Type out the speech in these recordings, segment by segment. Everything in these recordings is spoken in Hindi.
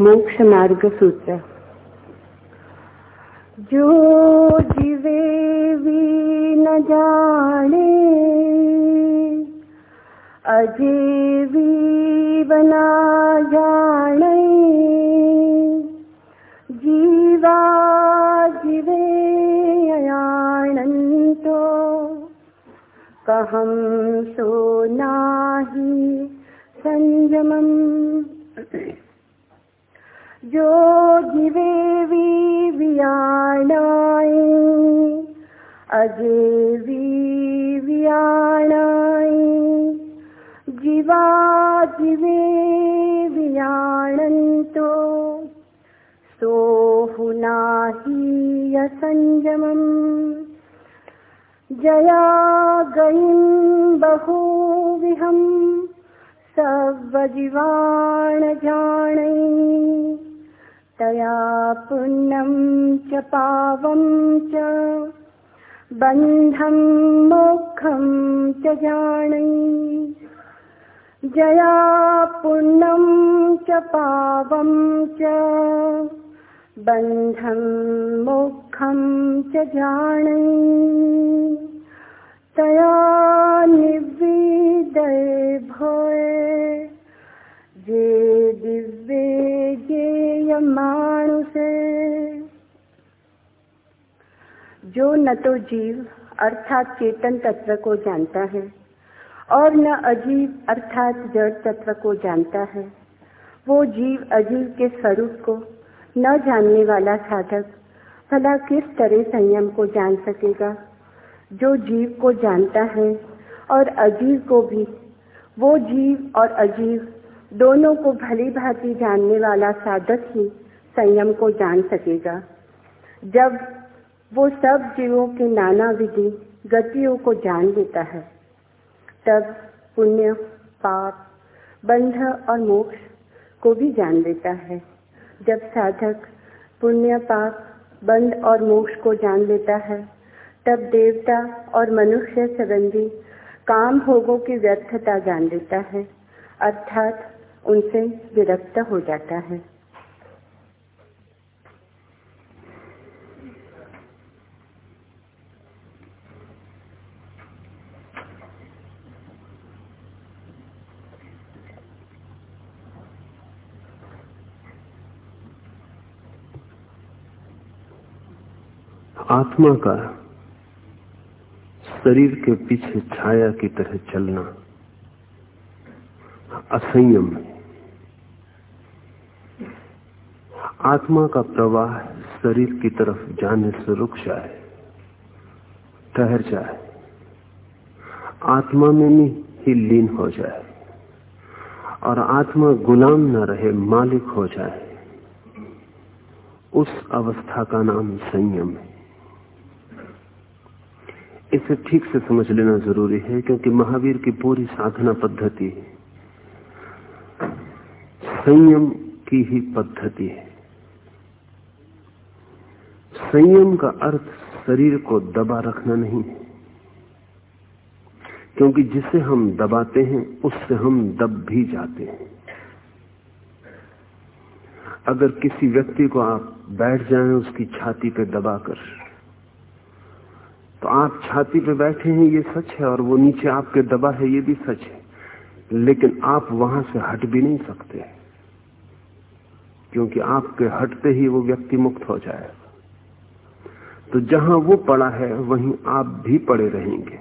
मोक्ष मार्ग सूत्र जो जीवे भी न जाने, अजीवी बना जाने, जीवा जीवे अयानंतो, कहम सो नाही संयमम। जोगिवेवी ो जिवे विणाय अजेवी विणाय जिवाजिवेणन्तो सोहुना जया गयिम् बहुविहम् सर्वजिवाणजाणै तया पुण्यं च पावं च। बन्धं मोक्षं च जानै। जया पुण्यं च पावं च। बन्धं मोक्षं च जानै। तया निविदय भय जे दिव्य जेय मानुषे जो न तो जीव अर्थात चेतन तत्व को जानता है और न अजीव अर्थात जड़ तत्व को जानता है। वो जीव अजीव के स्वरूप को न जानने वाला साधक भला किस तरह संयम को जान सकेगा? जो जीव को जानता है और अजीव को भी, वो जीव और अजीव दोनों को भली भांति जानने वाला साधक ही संयम को जान सकेगा। जब वो सब जीवों के नाना विधि गतियों को जान लेता है, तब पुण्य, पाप, बंध और मोक्ष को भी जान लेता है। जब साधक पुण्य, पाप, बंध और मोक्ष को जान लेता है, तब देवता और मनुष्य संबंधी काम भोगों की व्यर्थता जान लेता है। अर्थात उनसे विरक्त हो जाता है। आत्मा का शरीर के पीछे छाया की तरह चलना असंयम है। आत्मा का प्रवाह शरीर की तरफ़ जाने से रुक जाए, ठहर जाए। आत्मा में ही लीन हो जाए और आत्मा गुलाम न रहे, मालिक हो जाए। उस अवस्था का नाम संयम है। इसे ठीक से समझ लेना ज़रूरी है क्योंकि महावीर की पूरी साधना पद्धति संयम की ही पद्धति है। संयम का अर्थ शरीर को दबा रखना नहीं है। क्योंकि जिसे हम दबाते हैं, उससे हम दब भी जाते हैं। अगर किसी व्यक्ति को आप बैठ जाएँ, उसकी छाती पे दबाकर तो आप छाती पे बैठे हैं, ये सच है, और वो नीचे आपके दबा है, ये भी सच है। लेकिन आप वहाँ से हट भी नहीं सकते, क्योंकि आपके हटते ही वो व्यक्ति मुक्त हो जाएगा। तो जहाँ वो पड़ा है, वहीं आप भी पड़े रहेंगे।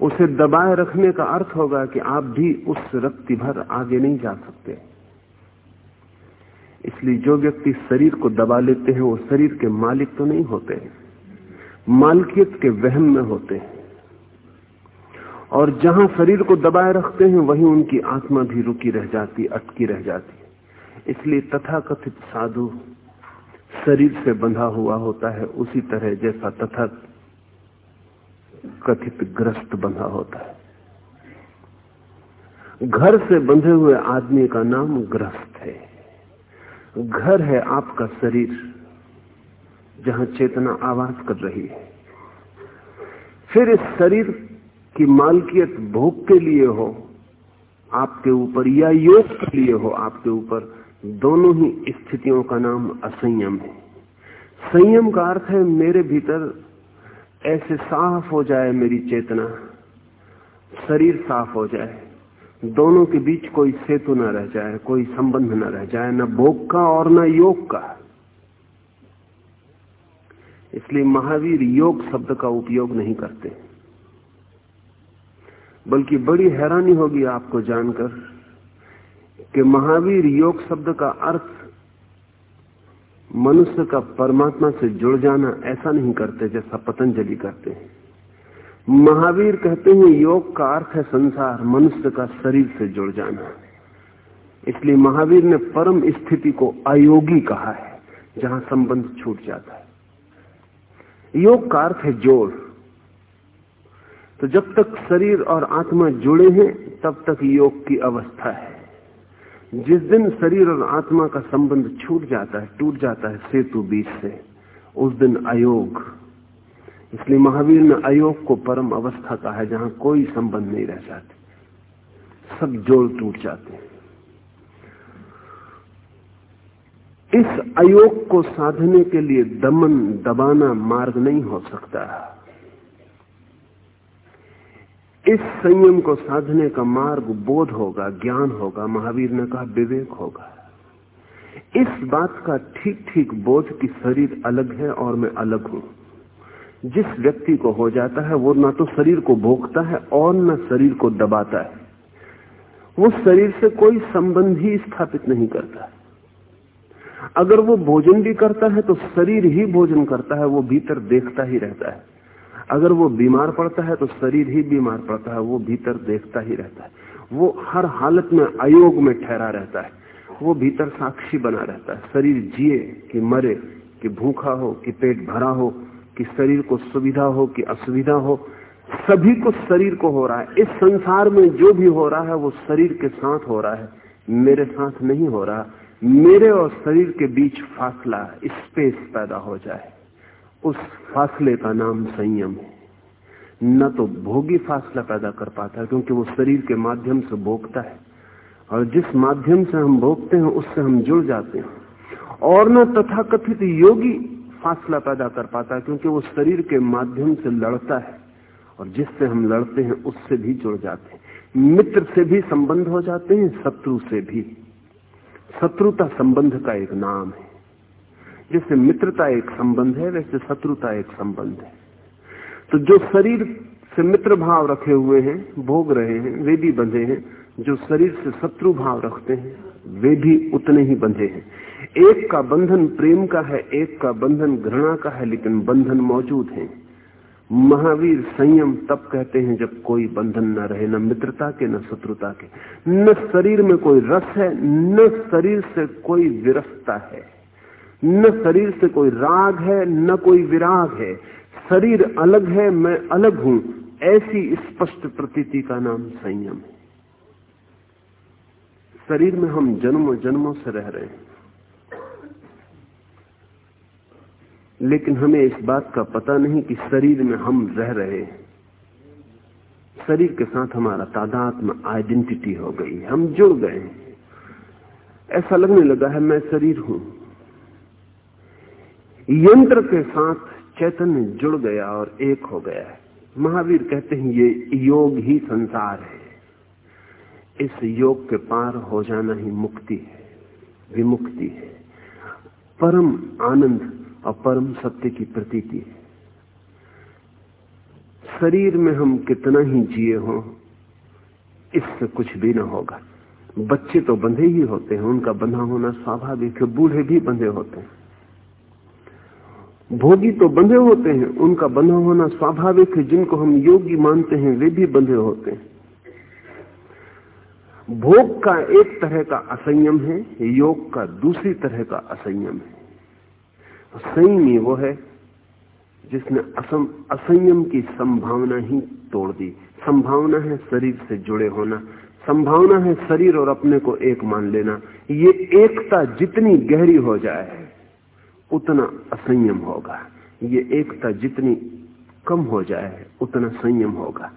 उसे दबाए रखने का अर्थ होगा कि आप भी उस रक्ति भर आगे नहीं जा सकते। इसलिए जो व्यक्ति शरीर को दबा लेते हैं, वो शरीर के मालिक तो नहीं होते मालकियत के वहम में होते हैं। और जहाँ शरीर को दबाए रखते हैं, वहीं उनकी आत्मा भी रुकी रह जाती, अटकी रह जाती। इसलिए तथाकथित साधु शरीर से बंधा हुआ होता है, उसी तरह जैसा तथा कथित ग्रस्त बंधा होता है। घर से बंधे हुए आदमी का नाम ग्रस्त है। घर है आपका शरीर, जहाँ चेतना आवाज़ कर रही है। फिर इस शरीर की मालकियत भोग के लिए हो, आपके ऊपर या योग के लिए हो, आपके ऊपर दोनों ही स्थितियों का नाम असंयम है। संयम का अर्थ है, मेरे भीतर ऐसे साफ़ हो जाए मेरी चेतना, शरीर साफ़ हो जाए, दोनों के बीच कोई सेतु न रह जाए, कोई संबंध न रह जाए, न भोग का और न योग का। इसलिए महावीर योग शब्द का उपयोग नहीं करते। बल्कि बड़ी हैरानी होगी आपको जानकर कि महावीर योग शब्द का अर्थ मनुष्य का परमात्मा से जुड़ जाना ऐसा नहीं करते जैसा पतंजलि करते हैं। महावीर कहते हैं, योग का अर्थ है संसार, मनुष्य का शरीर से जुड़ जाना। इसलिए महावीर ने परम स्थिति को अयोगी कहा है, जहाँ संबंध छूट जाता है। योग का अर्थ है जोड़। तो जब तक शरीर और आत्मा जुड़े हैं, तब तक योग की अवस्था है। जिस दिन शरीर और आत्मा का संबंध छूट जाता है, टूट जाता है सेतु बीच से, उस दिन अयोग। इसलिए महावीर ने अयोग को परम अवस्था कहा है, जहाँ कोई संबंध नहीं रह जाते। सब जोड़ टूट जाते हैं। इस अयोग को साधने के लिए दमन, दबाना मार्ग नहीं हो सकता। इस संयम को साधने का मार्ग बोध होगा, ज्ञान होगा, महावीर ने कहा विवेक होगा। इस बात का ठीक ठीक बोध कि शरीर अलग है और मैं अलग हूँ। जिस व्यक्ति को हो जाता है, वो ना तो शरीर को भोगता है और न शरीर को दबाता है। वो शरीर से कोई संबंध ही स्थापित नहीं करता। अगर वो भोजन भी करता है तो शरीर ही भोजन करता है, वो भीतर देखता ही रहता है। अगर वो बीमार पड़ता है तो शरीर ही बीमार पड़ता है, वो भीतर देखता ही रहता है। वो हर हालत में अयोग में ठहरा रहता है। वो भीतर साक्षी बना रहता है। शरीर जिए कि मरे, कि भूखा हो, कि पेट भरा हो, कि शरीर को सुविधा हो, कि असुविधा हो, सभी को शरीर को हो रहा है। इस संसार में जो भी हो रहा है, वो शरीर के साथ हो रहा है। मेरे साथ नहीं हो रहा। मेरे और शरीर के बीच फासला, स्पेस पैदा हो जाए। उस फासले का नाम संयम। है न तो भोगी फासला पैदा कर पाता है, क्योंकि वो शरीर के माध्यम से भोगता है। और जिस माध्यम से हम भोगते हैं, उससे हम जुड़ जाते हैं। और न तथाकथित योगी फासला पैदा कर पाता है, क्योंकि वो शरीर के माध्यम से लड़ता है। और जिससे हम लड़ते हैं, उससे भी जुड़ जाते हैं। मित्र से भी संबंध हो जाते हैं, शत्रु से भी। शत्रुता संबंध का एक नाम है। जैसे मित्रता एक संबंध है, वैसे शत्रुता एक संबंध है। तो जो शरीर से मित्र भाव रखे हुए हैं, भोग रहे हैं, वे भी बंधे हैं, जो शरीर से शत्रु भाव रखते हैं, वे भी उतने ही बंधे हैं। एक का बंधन प्रेम का है, एक का बंधन घृणा का है, लेकिन बंधन मौजूद है। महावीर संयम तब कहते हैं जब कोई बंधन न रहे, न मित्रता के, न शत्रुता के। न शरीर में कोई रस है, न शरीर से कोई विरसता है। न शरीर से कोई राग है, न कोई विराग है। शरीर अलग है, मैं अलग हूँ। ऐसी स्पष्ट प्रतीति का नाम संयम है। शरीर में हम जन्मों जन्मों से रह रहे हैं। लेकिन हमें इस बात का पता नहीं कि शरीर में हम रह रहे हैं। शरीर के साथ हमारा तादात्म आइडेंटिटी हो गई हम जुड़ गए ऐसा लगने लगा है, मैं शरीर हूँ। यंत्र के साथ चैतन्य जुड़ गया और एक हो गया है। महावीर कहते हैं, ये योग ही संसार है। इस योग के पार हो जाना ही मुक्ति है, विमुक्ति है। परम आनंद और परम सत्य की प्रतीति है। शरीर में हम कितना ही जिए हों, इससे कुछ भी ना होगा। बच्चे तो बंधे ही होते हैं, उनका बंधा होना स्वाभाविक है, बूढ़े भी बंधे होते हैं। भोगी तो बंधे होते हैं, उनका बंधा होना स्वाभाविक है, जिनको हम योगी मानते हैं, वे भी बंधे होते हैं। भोग का एक तरह का असंयम है, योग का दूसरी तरह का असंयम है। संयमी वो है, जिसने असम असंयम की संभावना ही तोड़ दी। संभावना है शरीर से जुड़े होना, संभावना है शरीर और अपने को एक मान लेना। ये एकता जितनी गहरी हो जाए उतना असंयम होगा। ये एकता जितनी कम हो जाए, उतना संयम होगा।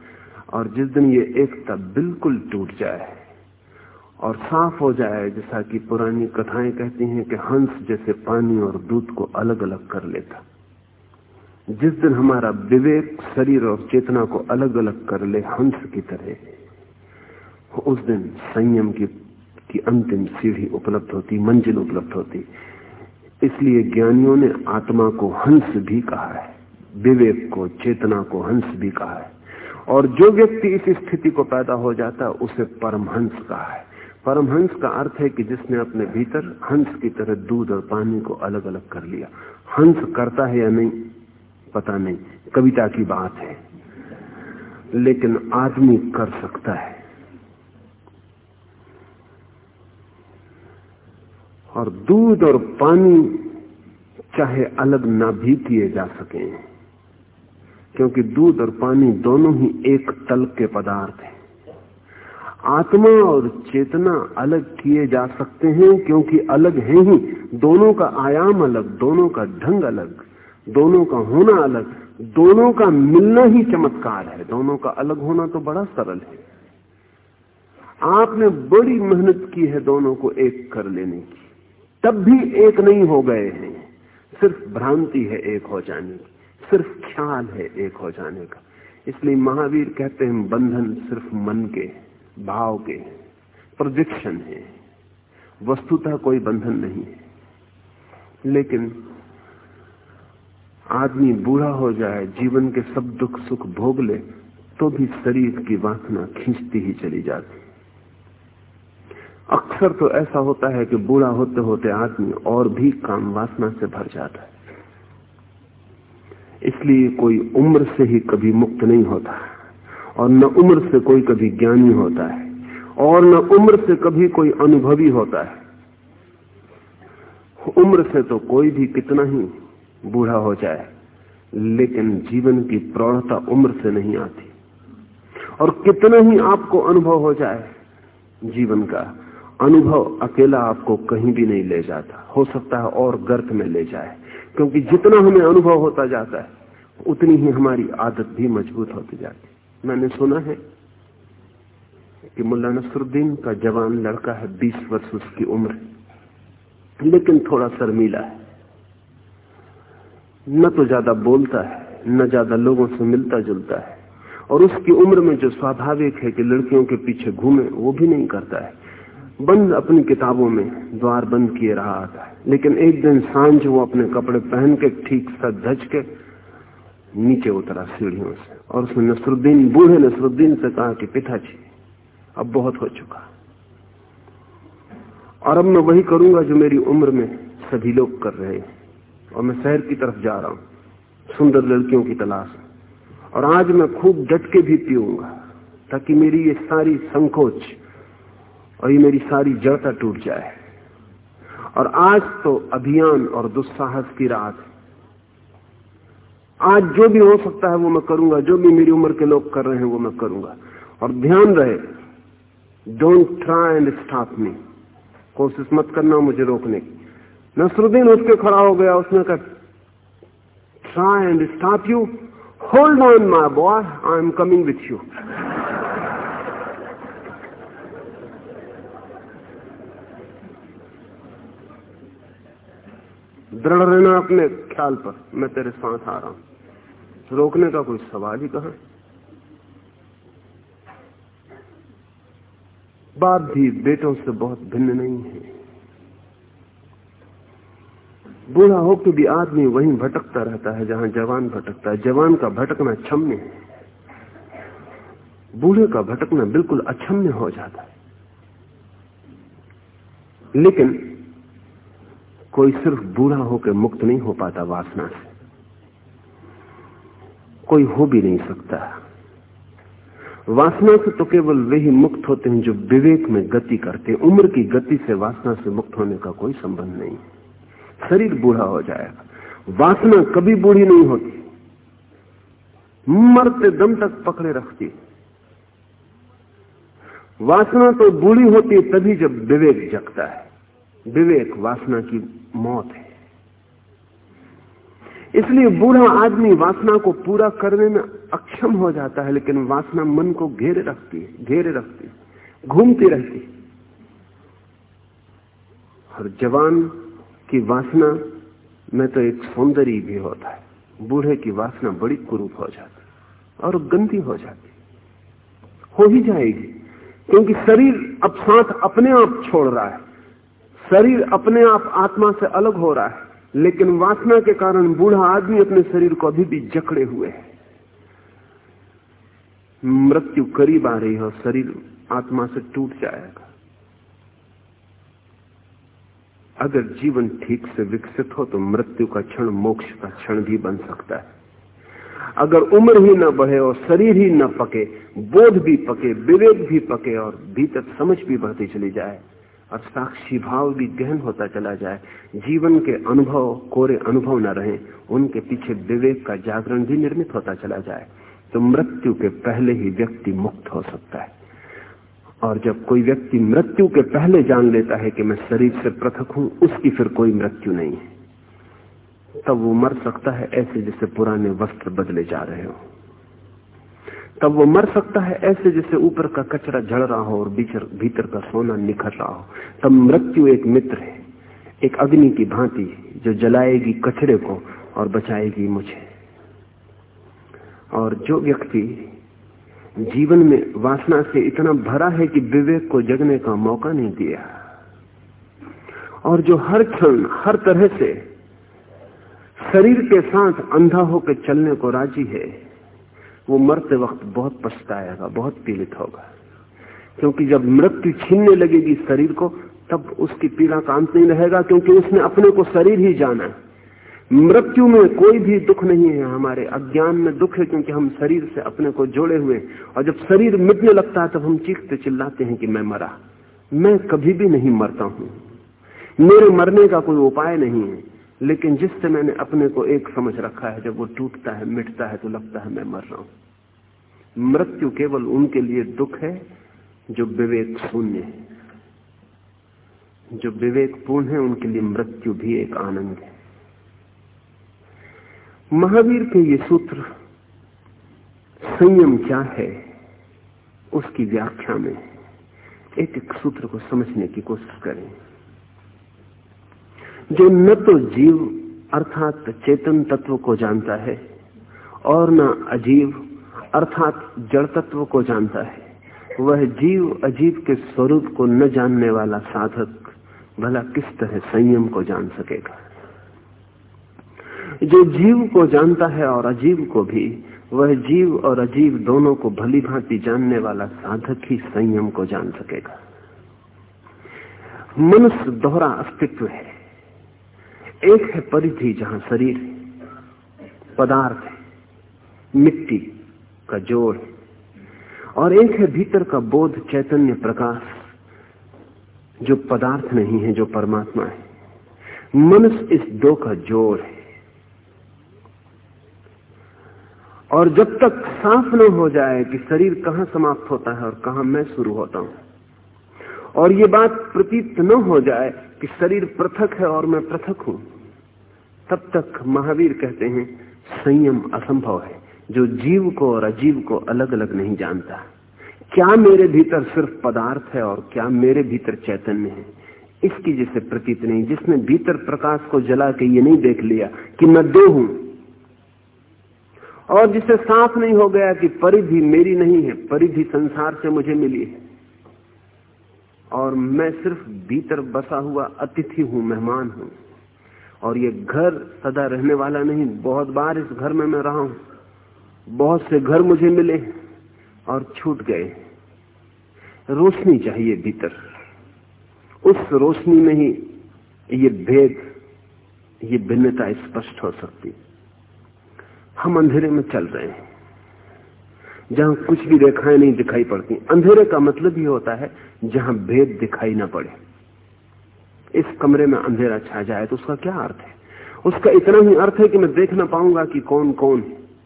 और जिस दिन ये एकता बिल्कुल टूट जाए और साफ़ हो जाए, जैसा कि पुरानी कथाएँ कहती हैं कि हंस जैसे पानी और दूध को अलग अलग कर लेता। जिस दिन हमारा विवेक, शरीर और चेतना को अलग अलग कर ले हंस की तरह, उस दिन संयम की की अंतिम सीढ़ी उपलब्ध होती, मंजिल उपलब्ध होती। इसलिए ज्ञानियों ने आत्मा को हंस भी कहा है, विवेक को, चेतना को हंस भी कहा है। और जो व्यक्ति इस स्थिति को पैदा हो जाता है, उसे परमहंस कहा है। परमहंस का अर्थ है कि जिसने अपने भीतर हंस की तरह दूध और पानी को अलग अलग कर लिया। हंस करता है या नहीं, पता नहीं। कविता की बात है। लेकिन आदमी कर सकता है। और दूध और पानी चाहे अलग ना भी किए जा सके। क्योंकि दूध और पानी दोनों ही एक तल के पदार्थ हैं। आत्मा और चेतना अलग किए जा सकते हैं क्योंकि अलग हैं ही। दोनों का आयाम अलग, दोनों का ढंग अलग, दोनों का होना अलग, दोनों का मिलना ही चमत्कार है। दोनों का अलग होना तो बड़ा सरल है। आपने बड़ी मेहनत की है दोनों को एक कर लेने की। तब भी एक नहीं हो गए हैं। सिर्फ़ भ्रांति है एक हो जाने की। सिर्फ़ ख्याल है एक हो जाने का। इसलिए महावीर कहते हैं, बंधन सिर्फ़ मन के, भाव के प्रोजेक्शन है। वस्तुतः कोई बंधन नहीं है। लेकिन आदमी बूढ़ा हो जाए, जीवन के सब दुख सुख भोग ले तो भी शरीर की वासना खींचती ही चली जाती अक्सर तो ऐसा होता है कि बूढ़ा होते होते आदमी और भी काम वासना से भर जाता है। इसलिए कोई उम्र से ही कभी मुक्त नहीं होता और न उम्र से कोई कभी ज्ञानी होता है और न उम्र से कभी कोई अनुभवी होता है। उम्र से तो कोई भी कितना ही बूढ़ा हो जाए, लेकिन जीवन की प्रौढ़ता उम्र से नहीं आती। और कितना ही आपको अनुभव हो जाए, जीवन का अनुभव अकेला आपको कहीं भी नहीं ले जाता। हो सकता है और गर्त में ले जाए, क्योंकि जितना हमें अनुभव होता जाता है, उतनी ही हमारी आदत भी मज़बूत होती जाती। मैंने सुना है कि मुल्ला नसरुद्दीन का जवान लड़का है, बीस वर्ष उसकी उम्र, लेकिन थोड़ा शर्मीला है। न तो ज़्यादा बोलता है, न ज़्यादा लोगों से मिलता जुलता है, और उसकी उम्र में जो स्वाभाविक है कि लड़कियों के पीछे घूमे, वो भी नहीं करता है। बंद अपनी किताबों में द्वार बंद किए रहा आता है। लेकिन एक दिन साँझ वो अपने कपड़े पहन के ठीक सा धज के नीचे उतरा सीढ़ियों से। और उसने नसरुद्दीन, बूढ़े नसरुद्दीन से कहा कि, पिताजी, अब बहुत हो चुका और अब मैं वही करूँगा जो मेरी उम्र में सभी लोग कर रहे हैं। और मैं शहर की तरफ़ जा रहा हूँ, सुंदर लड़कियों की तलाश और आज मैं खूब डट के भी पीऊँगा, ताकि मेरी ये सारी संकोच और ये मेरी सारी जड़ता टूट जाए। और आज तो अभियान और दुस्साहस की रात है। आज जो भी हो सकता है वो मैं करूँगा। जो भी मेरी उम्र के लोग कर रहे हैं वो मैं करूँगा। और ध्यान रहे don't try and stop me कोशिश मत करना मुझे रोकने की। नसरुद्दीन उसके खड़ा हो गया। उसने कहा try and stop you hold on my boy I am coming with you दृढ़ रहना अपने ख्याल पर। मैं तेरे साथ आ रहा हूँ। रोकने का कोई सवाल ही कहा? बाप भी बेटों से बहुत भिन्न नहीं है। बूढ़ा होकर भी आदमी वहीं भटकता रहता है, जहाँ जवान भटकता है। जवान का भटकना क्षम्य है। बूढ़े का भटकना बिल्कुल अक्षम्य हो जाता है। लेकिन कोई सिर्फ़ बूढ़ा होकर मुक्त नहीं हो पाता वासना से। कोई हो भी नहीं सकता। वासना से तो केवल वे ही मुक्त होते हैं जो विवेक में गति करते हैं। उम्र की गति से वासना से मुक्त होने का कोई संबंध नहीं। शरीर बूढ़ा हो जाएगा। वासना कभी बूढ़ी नहीं होती। मरते दम तक पकड़े रखती वासना तो बूढ़ी होती है तभी जब विवेक जगता है। विवेक वासना की मौत है। इसलिए बूढ़ा आदमी वासना को पूरा करने में अक्षम हो जाता है, लेकिन वासना मन को घेरे रखती है, घेरे रखती है, घूमती रहती और जवान की वासना में तो एक सौंदर्य भी होता है। बूढ़े की वासना बड़ी कुरूप हो जाती और गंदी हो जाती हो ही जाएगी, क्योंकि शरीर अब साथ अपने आप छोड़ रहा है। शरीर अपने आप आत्मा से अलग हो रहा है, लेकिन वासना के कारण बूढ़ा आदमी अपने शरीर को अभी भी जकड़े हुए है। मृत्यु करीब आ रही है और शरीर आत्मा से टूट जाएगा। अगर जीवन ठीक से विकसित हो तो मृत्यु का क्षण मोक्ष का क्षण भी बन सकता है। अगर उम्र ही न बढ़े और शरीर ही न पके, बोध भी पके, विवेक भी पके और भीतर समझ भी बढ़ती चली जाए और साक्षी भाव भी गहन होता चला जाए। जीवन के अनुभव, कोरे अनुभव न रहे। उनके पीछे विवेक का जागरण भी निर्मित होता चला जाए। तो मृत्यु के पहले ही व्यक्ति मुक्त हो सकता है। और जब कोई व्यक्ति मृत्यु के पहले जान लेता है कि मैं शरीर से पृथक हूँ, उसकी फिर कोई मृत्यु नहीं है। तब वो मर सकता है ऐसे जैसे पुराने वस्त्र बदले जा रहे हो। तब वो मर सकता है ऐसे जैसे ऊपर का कचरा झड़ रहा हो और भीतर भीतर का सोना निखर रहा हो। तब मृत्यु एक मित्र है, एक अग्नि की भांति जो जलाएगी कचरे को और बचाएगी मुझे। और जो व्यक्ति जीवन में वासना से इतना भरा है कि विवेक को जगने का मौका नहीं दिया, और जो हर क्षण, हर तरह से शरीर के साथ अंधा होकर चलने को राज़ी है वो मरते वक्त बहुत पछताएगा, बहुत पीड़ित होगा। क्योंकि जब मृत्यु छीनने लगेगी शरीर को, तब उसकी पीड़ा का अंत नहीं रहेगा, क्योंकि उसने अपने को शरीर ही जाना मृत्यु में कोई भी दुख नहीं है, हमारे अज्ञान में दुख है, क्योंकि हम शरीर से अपने को जोड़े हुए और जब शरीर मिटने लगता है, तब हम चीखते चिल्लाते हैं कि मैं मरा। मैं कभी भी नहीं मरता हूँ। मेरे मरने का कोई उपाय नहीं है। लेकिन जिससे मैंने अपने को एक समझ रखा है, जब वो टूटता है, मिटता है तो लगता है मैं मर रहा हूँ। मृत्यु केवल उनके लिए दुख है, जो विवेक शून्य है। जो विवेक पूर्ण है, उनके लिए मृत्यु भी एक आनंद है। महावीर के ये सूत्र, संयम क्या है, उसकी व्याख्या में एक एक सूत्र को समझने की कोशिश करें। जो न तो जीव अर्थात चेतन तत्व को जानता है और न अजीव अर्थात जड़ तत्व को जानता है। वह जीव अजीव के स्वरूप को न जानने वाला साधक भला किस तरह संयम को जान सकेगा? जो जीव को जानता है और अजीव को भी, वह जीव और अजीव दोनों को भली भांति जानने वाला साधक ही संयम को जान सकेगा। मनुष्य दोहरा अस्तित्व है। एक है परिधि जहाँ शरीर पदार्थ है, मिट्टी का जोड़ है, और एक है भीतर का बोध, चैतन्य प्रकाश, जो पदार्थ नहीं है, जो परमात्मा है। मनुष्य इस दो का जोड़ है। और जब तक साफ़ न हो जाए कि शरीर कहाँ समाप्त होता है और कहाँ मैं शुरू होता हूँ और ये बात प्रतीत न हो जाए कि शरीर पृथक है और मैं पृथक हूँ। तब तक महावीर कहते हैं, संयम असंभव है, जो जीव को और अजीव को अलग अलग नहीं जानता। क्या मेरे भीतर सिर्फ़ पदार्थ है और क्या मेरे भीतर चैतन्य है? इसकी जिसे प्रतीत नहीं, जिसने भीतर प्रकाश को जला के ये नहीं देख लिया कि मैं दो हूँ, और जिसे साफ़ नहीं हो गया कि परिधि मेरी नहीं है, परिधि संसार से मुझे मिली है। और मैं सिर्फ़ भीतर बसा हुआ अतिथि हूँ, मेहमान हूँ। और ये घर सदा रहने वाला नहीं, बहुत बार इस घर में मैं रहा हूँ। बहुत से घर मुझे मिले और छूट गए। रोशनी चाहिए भीतर। उस रोशनी में ही ये भेद, ये भिन्नता स्पष्ट हो सकती। हम अंधेरे में चल रहे हैं। जहाँ कुछ भी रेखाएँ नहीं दिखाई पड़ती। अंधेरे का मतलब ये होता है, जहाँ भेद दिखाई ना पड़े। इस कमरे में अंधेरा छा जाए तो उसका क्या अर्थ है? उसका इतना ही अर्थ है कि मैं देख ना पाऊँगा कि कौन कौन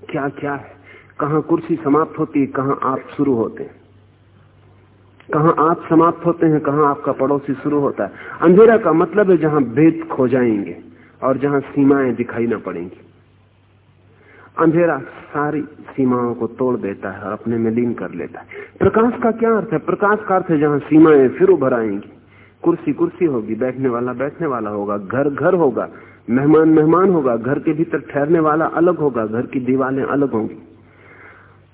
क्या क्या है, कहाँ कुर्सी समाप्त होती है, कहाँ आप शुरू होते हैं। कहाँ आप समाप्त होते हैं, कहाँ आपका पड़ोसी शुरू होता है। अंधेरा का मतलब है जहाँ भेद खो जाएँगे और जहाँ सीमाएँ दिखाई ना पड़ेंगी। अंधेरा सारी सीमाओं को तोड़ देता है और अपने में लीन कर लेता है। प्रकाश का क्या अर्थ है? प्रकाश का अर्थ है जहाँ सीमाएँ फिर उभर आएँगी, कुर्सी कुर्सी होगी, बैठने वाला बैठने वाला होगा, घर घर होगा, मेहमान मेहमान होगा, घर के भीतर ठहरने वाला अलग होगा, घर की दीवारें अलग होंगी।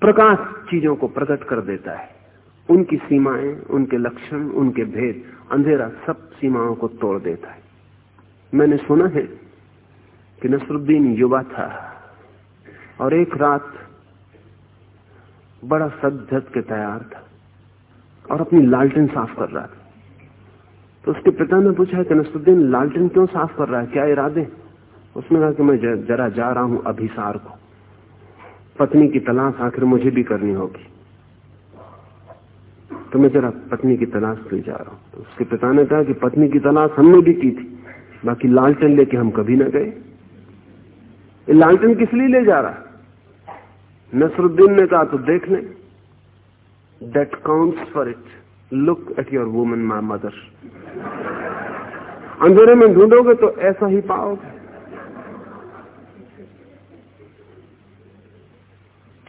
प्रकाश चीज़ों को प्रकट कर देता है। उनकी सीमाएँ, उनके लक्षण, उनके भेद, अंधेरा सब सीमाओं को तोड़ देता है। मैंने सुना है कि नसरुद्दीन युवा था। और एक रात बड़ा सज धज के तैयार था और अपनी लालटेन साफ़ कर रहा था तो उसके पिता ने पूछा, कि नसरुद्दीन, लालटेन क्यों साफ़ कर रहा है? क्या इरादे? उसने कहा कि मैं जरा जा रहा हूँ अभिसार को। पत्नी की तलाश आखिर मुझे भी करनी होगी। तो मैं जरा पत्नी की तलाश के जा रहा हूँ। तो उसके पिता ने कहा कि पत्नी की तलाश हमने भी की थी, बाकी लालटेन लेके हम कभी ना गए। लालटेन किस लिए ले जा रहा नसरुद्दीन ने कहा तो देख ले that counts for it look at your woman my mother अंधेरे में ढूंढोगे तो ऐसा ही पाओगे।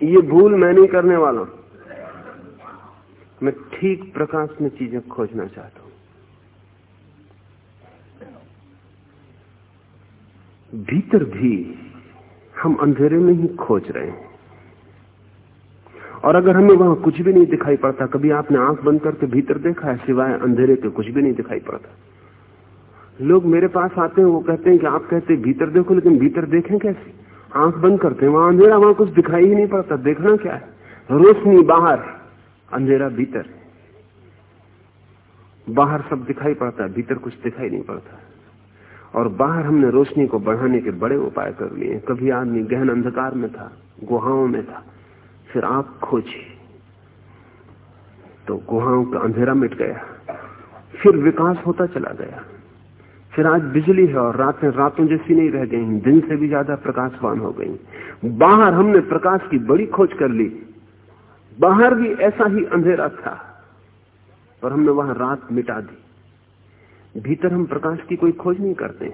ये भूल मैं नहीं करने वाला। मैं ठीक प्रकाश में चीज़ें खोजना चाहता हूँ। भीतर भी हम अंधेरे में ही खोज रहे हैं। और अगर हमें वहाँ कुछ भी नहीं दिखाई पड़ता, कभी आपने आँख बंद करके भीतर देखा है, सिवाय अंधेरे के कुछ भी नहीं दिखाई पड़ता। लोग मेरे पास आते हैं, वो कहते हैं कि आप कहते हैं, भीतर देखो, लेकिन भीतर देखें कैसे? आँख बंद करते हैं, वहाँ अंधेरा, वहाँ कुछ दिखाई ही नहीं पड़ता। देखना क्या है? रोशनी बाहर, अंधेरा भीतर। बाहर सब दिखाई पड़ता है, भीतर कुछ दिखाई नहीं पड़ता। और बाहर हमने रोशनी को बढ़ाने के बड़े उपाय कर लिए कभी आदमी गहन अंधकार में था, गुहाओं में था फिर आँख खोजी तो गुहाओं का अंधेरा मिट गया। फिर विकास होता चला गया। फिर आज बिजली है और रातें रातों जैसी नहीं रह गई, दिन से भी ज़्यादा प्रकाशवान हो गई। बाहर हमने प्रकाश की बड़ी खोज कर ली। बाहर भी ऐसा ही अंधेरा था और हमने वहाँ रात मिटा दी। भीतर हम प्रकाश की कोई खोज नहीं करते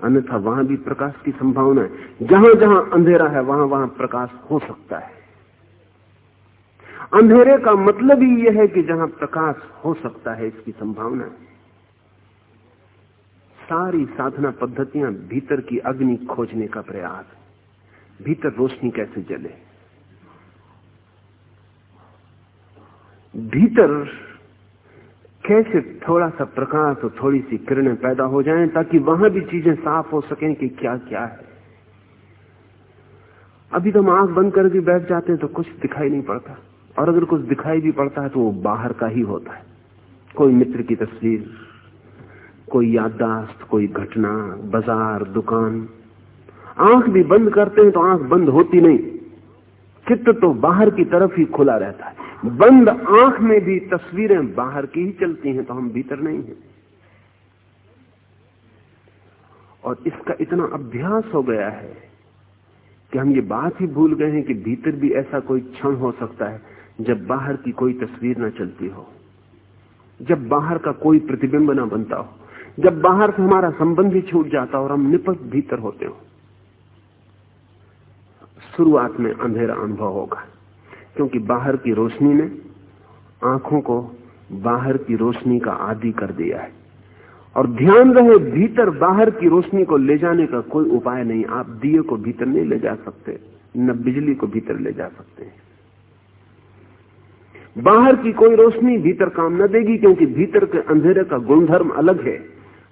अन्यथा वहाँ भी प्रकाश की संभावना है। जहाँ जहाँ अंधेरा है वहाँ वहाँ प्रकाश हो सकता है। अंधेरे का मतलब ही यह है कि जहाँ प्रकाश हो सकता है इसकी संभावना है। सारी साधना पद्धतियाँ भीतर की अग्नि खोजने का प्रयास, भीतर रोशनी कैसे जले? भीतर कैसे थोड़ा सा प्रकाश और थोड़ी सी किरणें पैदा हो जाएँ ताकि वहाँ भी चीज़ें साफ़ हो सकें कि क्या क्या है? अभी तो हम आँख बंद करके बैठ जाते हैं तो कुछ दिखाई नहीं पड़ता। और अगर कुछ दिखाई भी पड़ता है तो वो बाहर का ही होता है। कोई मित्र की तस्वीर, कोई याददाश्त, कोई घटना, बाज़ार, दुकान। आँख भी बंद करते हैं तो आँख बंद होती नहीं। चित्त तो बाहर की तरफ़ ही खुला रहता है। बंद आँख में भी तस्वीरें बाहर की ही चलती हैं तो हम भीतर नहीं हैं। और इसका इतना अभ्यास हो गया है कि हम ये बात ही भूल गए हैं कि भीतर भी ऐसा कोई क्षण हो सकता है जब बाहर की कोई तस्वीर ना चलती हो, जब बाहर का कोई प्रतिबिंब ना बनता हो, जब बाहर से हमारा संबंध ही छूट जाता हो और हम निपट भीतर होते हो, शुरुआत में अंधेरा अनुभव होगा। क्योंकि बाहर की रोशनी ने आँखों को बाहर की रोशनी का आदि कर दिया है। और ध्यान रहे भीतर बाहर की रोशनी को ले जाने का कोई उपाय नहीं। आप दिए को भीतर नहीं ले जा सकते, न बिजली को भीतर ले जा सकते हैं। बाहर की कोई रोशनी भीतर काम न देगी, क्योंकि भीतर के अंधेरे का गुणधर्म अलग है।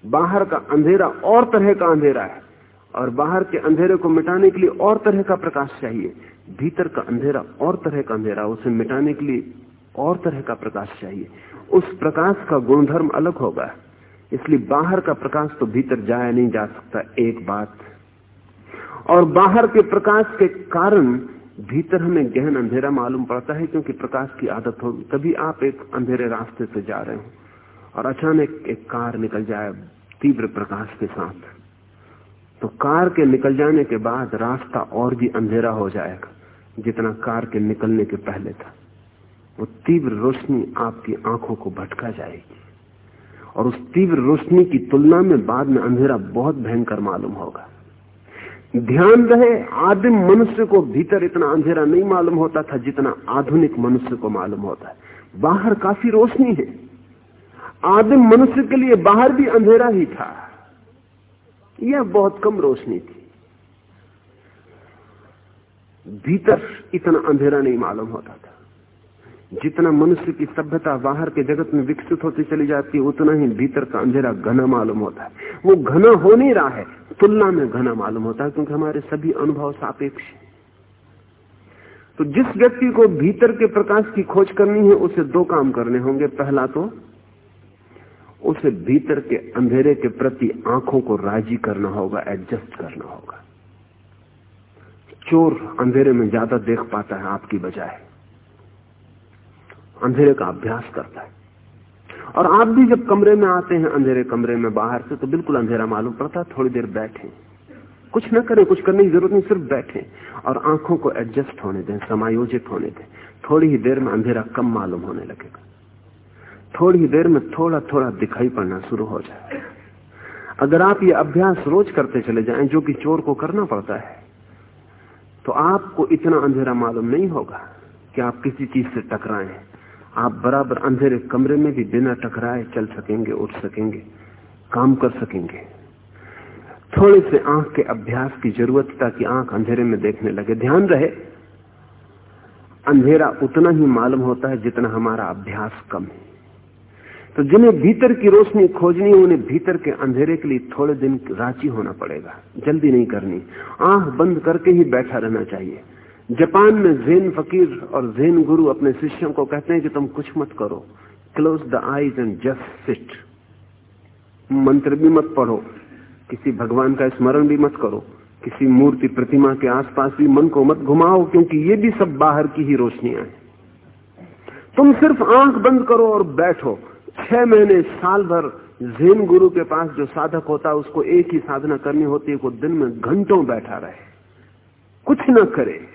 बाहर का अंधेरा और तरह का अंधेरा है, और बाहर के अंधेरे को मिटाने के लिए और तरह का प्रकाश चाहिए। भीतर का अंधेरा और तरह का अंधेरा, उसे मिटाने के लिए और तरह का प्रकाश चाहिए। उस प्रकाश का गुणधर्म अलग होगा। इसलिए बाहर का प्रकाश तो भीतर जाया नहीं जा सकता, एक बात। और बाहर के प्रकाश के कारण भीतर हमें गहन अंधेरा मालूम पड़ता है क्योंकि प्रकाश की आदत होगी। तभी आप एक अंधेरे रास्ते से जा रहे हो और अचानक एक कार निकल जाए तीव्र प्रकाश के साथ। तो कार के निकल जाने के बाद रास्ता और भी अंधेरा हो जाएगा, जितना कार के निकलने के पहले था। वो तीव्र रोशनी आपकी आँखों को भटका जाएगी। और उस तीव्र रोशनी की तुलना में बाद में अंधेरा बहुत भयंकर मालूम होगा। ध्यान रहे आदिम मनुष्य को भीतर इतना अंधेरा नहीं मालूम होता था जितना आधुनिक मनुष्य को मालूम होता है। बाहर काफ़ी रोशनी है। आदिम मनुष्य के लिए बाहर भी अंधेरा ही था। यह बहुत कम रोशनी थी। भीतर इतना अंधेरा नहीं मालूम होता जितना मनुष्य की सभ्यता बाहर के जगत में विकसित होती चली जाती है, उतना ही भीतर का अंधेरा घना मालूम होता है। वो घना हो नहीं रहा है, तुलना में घना मालूम होता है, क्योंकि हमारे सभी अनुभव सापेक्ष तो जिस व्यक्ति को भीतर के प्रकाश की खोज करनी है, उसे दो काम करने होंगे। पहला तो उसे भीतर के अंधेरे के प्रति आँखों को राज़ी करना होगा एडजस्ट करना होगा। चोर अंधेरे में ज़्यादा देख पाता है आपकी बजाय। अंधेरे का अभ्यास करता है। और आप भी जब कमरे में आते हैं अंधेरे कमरे में बाहर से तो बिल्कुल अंधेरा मालूम पड़ता है, थोड़ी देर बैठे। कुछ न करें, कुछ करने की ज़रूरत नहीं, सिर्फ़ बैठे। और आँखों को एडजस्ट होने दें, समायोजित होने दें। थोड़ी ही देर में अंधेरा कम मालूम होने लगेगा। थोड़ी ही देर में थोड़ा थोड़ा दिखाई पड़ना शुरू हो जाए। अगर आप ये अभ्यास रोज करते चले जाएँ, जो कि चोर को करना पड़ता है तो आपको इतना अंधेरा मालूम नहीं होगा कि आप किसी चीज़ से टकराए। आप बराबर अंधेरे कमरे में भी बिना टकराए चल सकेंगे, उठ सकेंगे, काम कर सकेंगे। थोड़े से आँख के अभ्यास की ज़रूरत ताकि आँख अंधेरे में देखने लगे। ध्यान रहे, अंधेरा उतना ही मालूम होता है जितना हमारा अभ्यास कम है। तो जिन्हें भीतर की रोशनी खोजनी है, उन्हें भीतर के अंधेरे के लिए थोड़े दिन रांची होना पड़ेगा। जल्दी नहीं करनी। आँख बंद करके ही बैठा रहना चाहिए। जापान में जैन फकीर और जैन गुरु अपने शिष्यों को कहते हैं कि तुम कुछ मत करो। Close the eyes and just sit मंत्र भी मत पढ़ो। किसी भगवान का स्मरण भी मत करो। किसी मूर्ति प्रतिमा के आसपास भी मन को मत घुमाओ, क्योंकि ये भी सब बाहर की ही रोशनियाँ हैं। तुम सिर्फ़ आँख बंद करो और बैठो। छह महीने साल भर जैन गुरु के पास जो साधक होता है उसको एक ही साधना करनी होती है वो दिन में घंटों बैठा रहे। कुछ ना करे।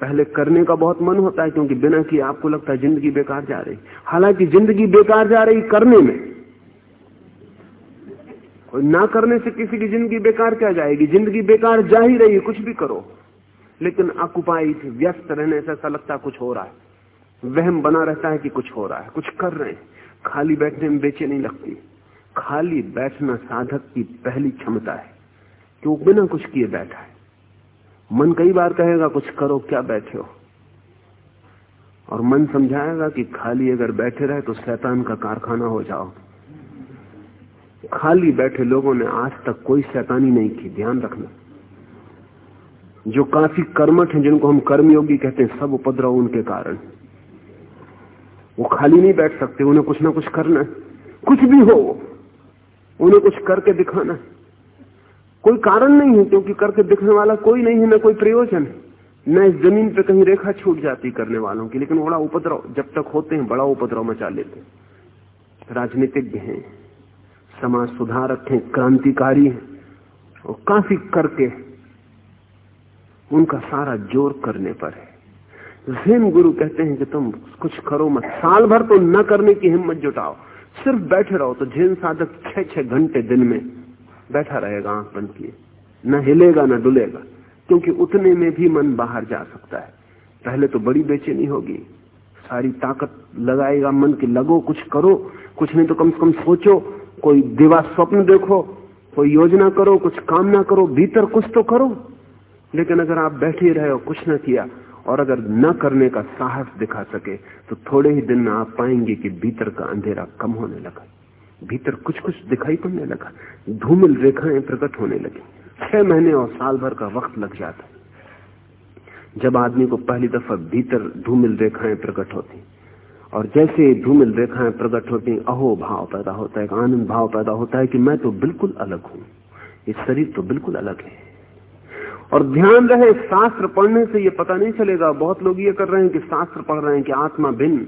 पहले करने का बहुत मन होता है, क्योंकि बिना किए आपको लगता है ज़िंदगी बेकार जा रही। हालाँकि ज़िंदगी बेकार जा रही करने में। कोई ना करने से किसी की ज़िंदगी बेकार क्या जाएगी? ज़िंदगी बेकार जा ही रही है, कुछ भी करो। लेकिन ऑक्युपाइड व्यस्त रहने से ऐसा लगता कुछ हो रहा है। वहम बना रहता है कि कुछ हो रहा है। कुछ कर रहे हैं। खाली बैठने में बेचे नहीं लगती। खाली बैठना साधक की पहली क्षमता है, कि वो बिना कुछ किए बैठा है। मन कई बार कहेगा, कुछ करो, क्या बैठे हो? और मन समझाएगा कि खाली अगर बैठे रहे तो शैतान का कारखाना हो जाओ। खाली बैठे लोगों ने आज तक कोई शैतानी नहीं की, ध्यान रखना। जो काफ़ी कर्मठ हैं, जिनको हम कर्मयोगी कहते हैं, सब उपद्रव उनके कारण। वो खाली नहीं बैठ सकते, उन्हें कुछ ना कुछ करना कुछ भी हो, उन्हें कुछ करके दिखाना है। कोई कारण नहीं है, क्योंकि करके दिखने वाला कोई नहीं है, ना कोई प्रयोजन है। न इस ज़मीन पे कहीं रेखा छूट जाती करने वालों की, लेकिन बड़ा उपद्रव, जब तक होते हैं, बड़ा उपद्रव मचा लेते राजनीतिज्ञ हैं, समाज सुधारक हैं, क्रांतिकारी हैं, और काफ़ी करके उनका सारा ज़ोर करने पर है। जैन गुरु कहते हैं कि तुम कुछ करो मत, साल भर तो न करने की हिम्मत जुटाओ, सिर्फ़ बैठे रहो तो जैन साधक छह छह घंटे दिन में बैठा रहेगा आँख बंद किए। न हिलेगा, न डुलेगा, क्योंकि उतने में भी मन बाहर जा सकता है। पहले तो बड़ी बेचैनी होगी। सारी ताकत लगाएगा मन की लगो, कुछ करो, कुछ नहीं तो कम से कम सोचो, कोई दिवा स्वप्न देखो, कोई योजना करो, कुछ काम ना करो, भीतर कुछ तो करो। लेकिन अगर आप बैठे रहे हो कुछ ना किया, और अगर न करने का साहस दिखा सके तो थोड़े ही दिन आप पाएँगे कि भीतर का अंधेरा कम होने लगा। भीतर कुछ कुछ दिखाई पड़ने लगा। धूमिल रेखाएँ प्रकट होने लगी। छह महीने और साल भर का वक्त लग जाता। जब आदमी को पहली दफ़ा भीतर धूमिल रेखाएँ प्रकट होती और जैसे धूमिल रेखाएँ प्रकट होती, अहो भाव पैदा होता है आनंद भाव पैदा होता है कि मैं तो बिल्कुल अलग हूँ। ये शरीर तो बिल्कुल अलग है। और ध्यान रहे, शास्त्र पढ़ने से ये पता नहीं चलेगा। बहुत लोग ये कर रहे हैं कि शास्त्र पढ़ रहे हैं कि आत्मा भिन्न,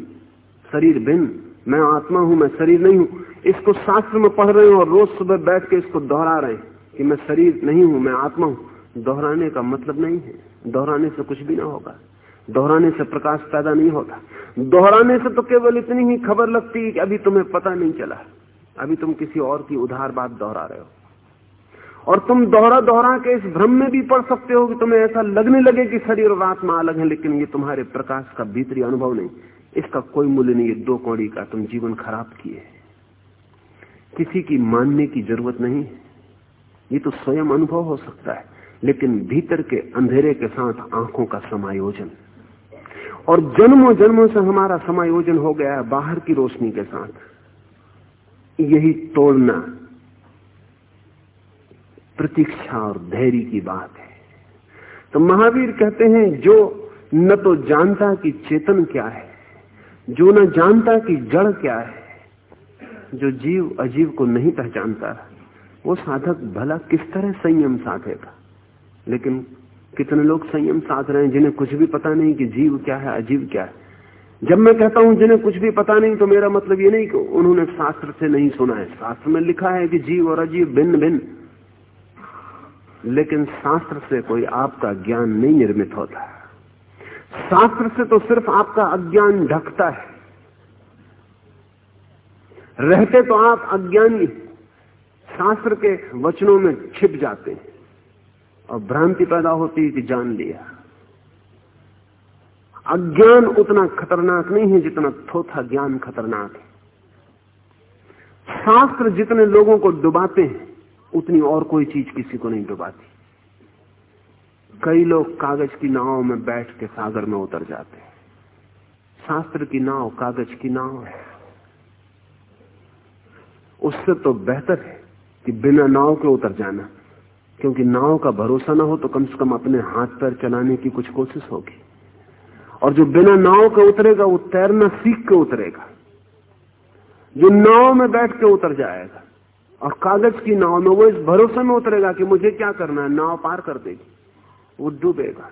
शरीर भिन्न। मैं आत्मा हूँ, मैं शरीर नहीं हूँ। इसको शास्त्र में पढ़ रहे हो और रोज सुबह बैठ के इसको दोहरा रहे हैं कि मैं शरीर नहीं हूँ, मैं आत्मा हूँ। दोहराने का मतलब नहीं है। दोहराने से कुछ भी ना होगा। दोहराने से प्रकाश पैदा नहीं होता। दोहराने से तो केवल इतनी ही खबर लगती है कि अभी तुम्हें पता नहीं चला। अभी तुम किसी और की उधार बात दोहरा रहे हो। और तुम दोहरा दोहरा के इस भ्रम में भी पढ़ सकते हो कि तुम्हें ऐसा लगने लगे कि शरीर और आत्मा अलग है, लेकिन ये तुम्हारे प्रकाश का भीतरी अनुभव नहीं। इसका कोई मूल्य नहीं। है दो कौड़ी का तुम जीवन खराब किए। किसी की मानने की ज़रूरत नहीं ये तो स्वयं अनुभव हो सकता है, लेकिन भीतर के अंधेरे के साथ आँखों का समायोजन। और जन्मों जन्मों से हमारा समायोजन हो गया है बाहर की रोशनी के साथ। यही तोड़ना प्रतीक्षा और धैर्य की बात है। तो महावीर कहते हैं, जो न तो जानता कि चेतन क्या है, जो न जानता कि जड़ क्या है जो जीव अजीव को नहीं पहचानता, वो साधक भला किस तरह संयम साधेगा? लेकिन कितने लोग संयम साध रहे हैं जिन्हें कुछ भी पता नहीं कि जीव क्या है, अजीव क्या है? जब मैं कहता हूँ जिन्हें कुछ भी पता नहीं तो मेरा मतलब ये नहीं कि उन्होंने शास्त्र से नहीं सुना है। शास्त्र में लिखा है कि जीव और अजीव भिन्न भिन्न लेकिन शास्त्र से कोई आपका ज्ञान नहीं निर्मित होता। शास्त्र से तो सिर्फ़ आपका अज्ञान ढकता है। रहते तो आप अज्ञानी। शास्त्र के वचनों में छिप जाते हैं। और भ्रांति पैदा होती है कि जान लिया। अज्ञान उतना खतरनाक नहीं है जितना थोथा ज्ञान खतरनाक है। शास्त्र जितने लोगों को डुबाते हैं, उतनी और कोई चीज़ किसी को नहीं डुबाती। कई लोग कागज़ की नाव में बैठ के सागर में उतर जाते हैं। शास्त्र की नाव कागज़ की नाव है। उससे तो बेहतर है कि बिना नाव के उतर जाना, क्योंकि नाव का भरोसा ना हो तो कम से कम अपने हाथ पैर चलाने की कुछ कोशिश होगी। और जो बिना नाव के उतरेगा, वो तैरना सीख के उतरेगा। जो नाव में बैठ के उतर जाएगा, और कागज़ की नाव में वो इस भरोसे में उतरेगा कि मुझे क्या करना है, नाव पार कर देगी, वो डूबेगा।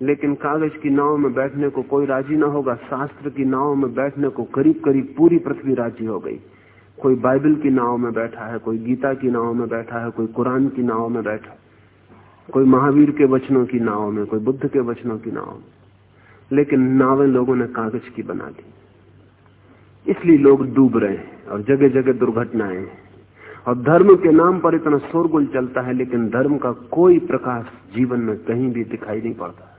लेकिन कागज़ की नाव में बैठने को कोई राज़ी ना होगा, शास्त्र की नाव में बैठने को करीब करीब पूरी पृथ्वी राज़ी हो गई। कोई बाइबल की नाव में बैठा है, कोई गीता की नाव में बैठा है, कोई कुरान की नाव में बैठा कोई महावीर के वचनों की नाव में, कोई बुद्ध के वचनों की नाव में। लेकिन नावें लोगों ने कागज़ की बना दी। इसलिए लोग डूब रहे हैं और जगह जगह दुर्घटनाएँ हैं। और धर्म के नाम पर इतना शोरगुल चलता है, लेकिन धर्म का कोई प्रकाश जीवन में कहीं भी दिखाई नहीं पड़ता।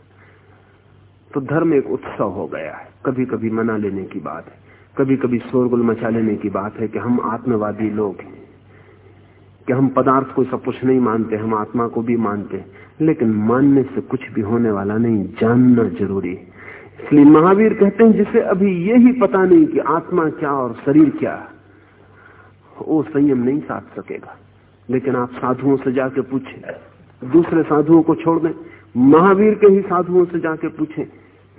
तो धर्म एक उत्सव हो गया है कभी कभी मना लेने की बात है। कभी कभी शोरगुल मचा लेने की बात है कि हम आत्मवादी लोग हैं, कि हम पदार्थ को सब कुछ नहीं मानते, हम आत्मा को भी मानते लेकिन मानने से कुछ भी होने वाला नहीं, जानना ज़रूरी है। इसलिए महावीर कहते हैं, जिसे अभी यही पता नहीं कि आत्मा क्या और शरीर क्या, वो संयम नहीं साध सकेगा। लेकिन आप साधुओं से जाके पूछे, दूसरे साधुओं को छोड़ दें, महावीर के ही साधुओं से जाके पूछें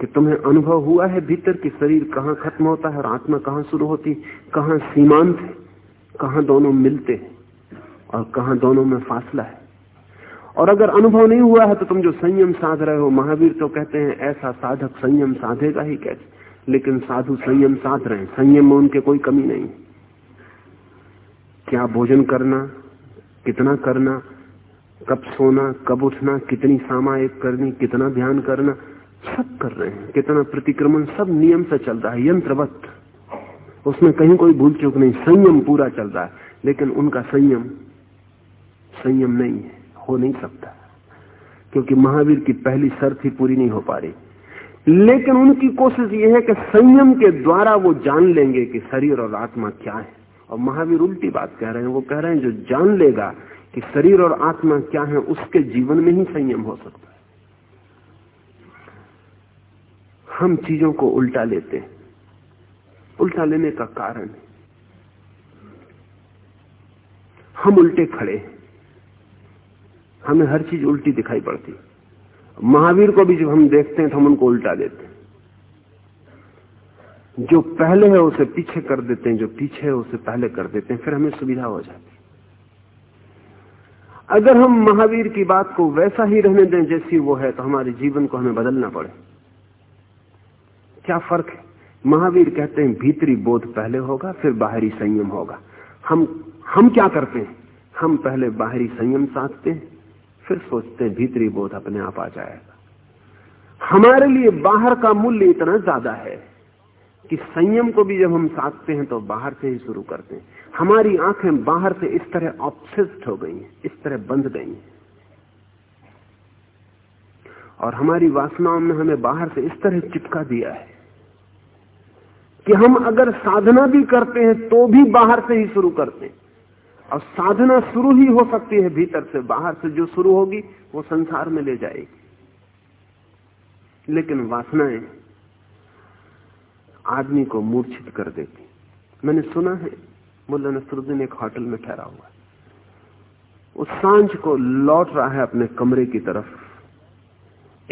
कि तुम्हें अनुभव हुआ है भीतर कि शरीर कहाँ खत्म होता है और आत्मा कहाँ शुरू होती कहाँ सीमांत है? कहाँ दोनों मिलते और कहाँ दोनों में फासला है? और अगर अनुभव नहीं हुआ है तो तुम जो संयम साध रहे हो, महावीर तो कहते हैं, ऐसा साधक संयम साधेगा ही कैसे? लेकिन साधु संयम साध रहे हैं। संयम में उनके कोई कमी नहीं। क्या भोजन करना, कितना करना, कब सोना, कब उठना, कितनी सामायिक करनी, कितना ध्यान करना सब कर रहे हैं कितना प्रतिक्रमण सब नियम से चल रहा है, यंत्रवत। उसमें कहीं कोई भूल चूक नहीं, संयम पूरा चल रहा है, लेकिन उनका संयम संयम नहीं है, हो नहीं सकता। क्योंकि महावीर की पहली शर्त ही पूरी नहीं हो पा रही। लेकिन उनकी कोशिश यह है कि संयम के द्वारा वो जान लेंगे कि शरीर और आत्मा क्या है। और महावीर उल्टी बात कह रहे हैं, वो कह रहे हैं, जो जान लेगा कि शरीर और आत्मा क्या है, उसके जीवन में ही संयम हो सकता है हम चीज़ों को उल्टा लेते हैं। उल्टा लेने का कारण है। हम उल्टे खड़े हमें हर चीज़ उल्टी दिखाई पड़ती महावीर को भी जब हम देखते हैं तो हम उनको उल्टा देते हैं। जो पहले है उसे पीछे कर देते हैं, जो पीछे है उसे पहले कर देते हैं, फिर हमें सुविधा हो जाती अगर हम महावीर की बात को वैसा ही रहने दें जैसी वो है तो हमारे जीवन को हमें बदलना पड़े। क्या फ़र्क है? महावीर कहते हैं, भीतरी बोध पहले होगा, फिर बाहरी संयम होगा। हम हम क्या करते हैं? हम पहले बाहरी संयम साधते हैं, फिर सोचते हैं, भीतरी बोध अपने आप आ जाएगा। हमारे लिए बाहर का मूल्य इतना ज़्यादा है कि संयम को भी जब हम साधते हैं तो बाहर से ही शुरू करते हैं। हमारी आँखें बाहर से इस तरह ऑप्सिस्ट हो गई हैं, इस तरह बंध गई हैं। और हमारी वासनाओं ने हमें बाहर से इस तरह चिपका दिया है कि हम अगर साधना भी करते हैं तो भी बाहर से ही शुरू करते हैं। और साधना शुरू ही हो सकती है भीतर से, बाहर से जो शुरू होगी, वो संसार में ले जाएगी। लेकिन वासनाएँ आदमी को मूर्छित कर देती। मैंने सुना है, मुल्ला नसरुद्दीन एक होटल में ठहरा हुआ उस साँझ को लौट रहा है अपने कमरे की तरफ़।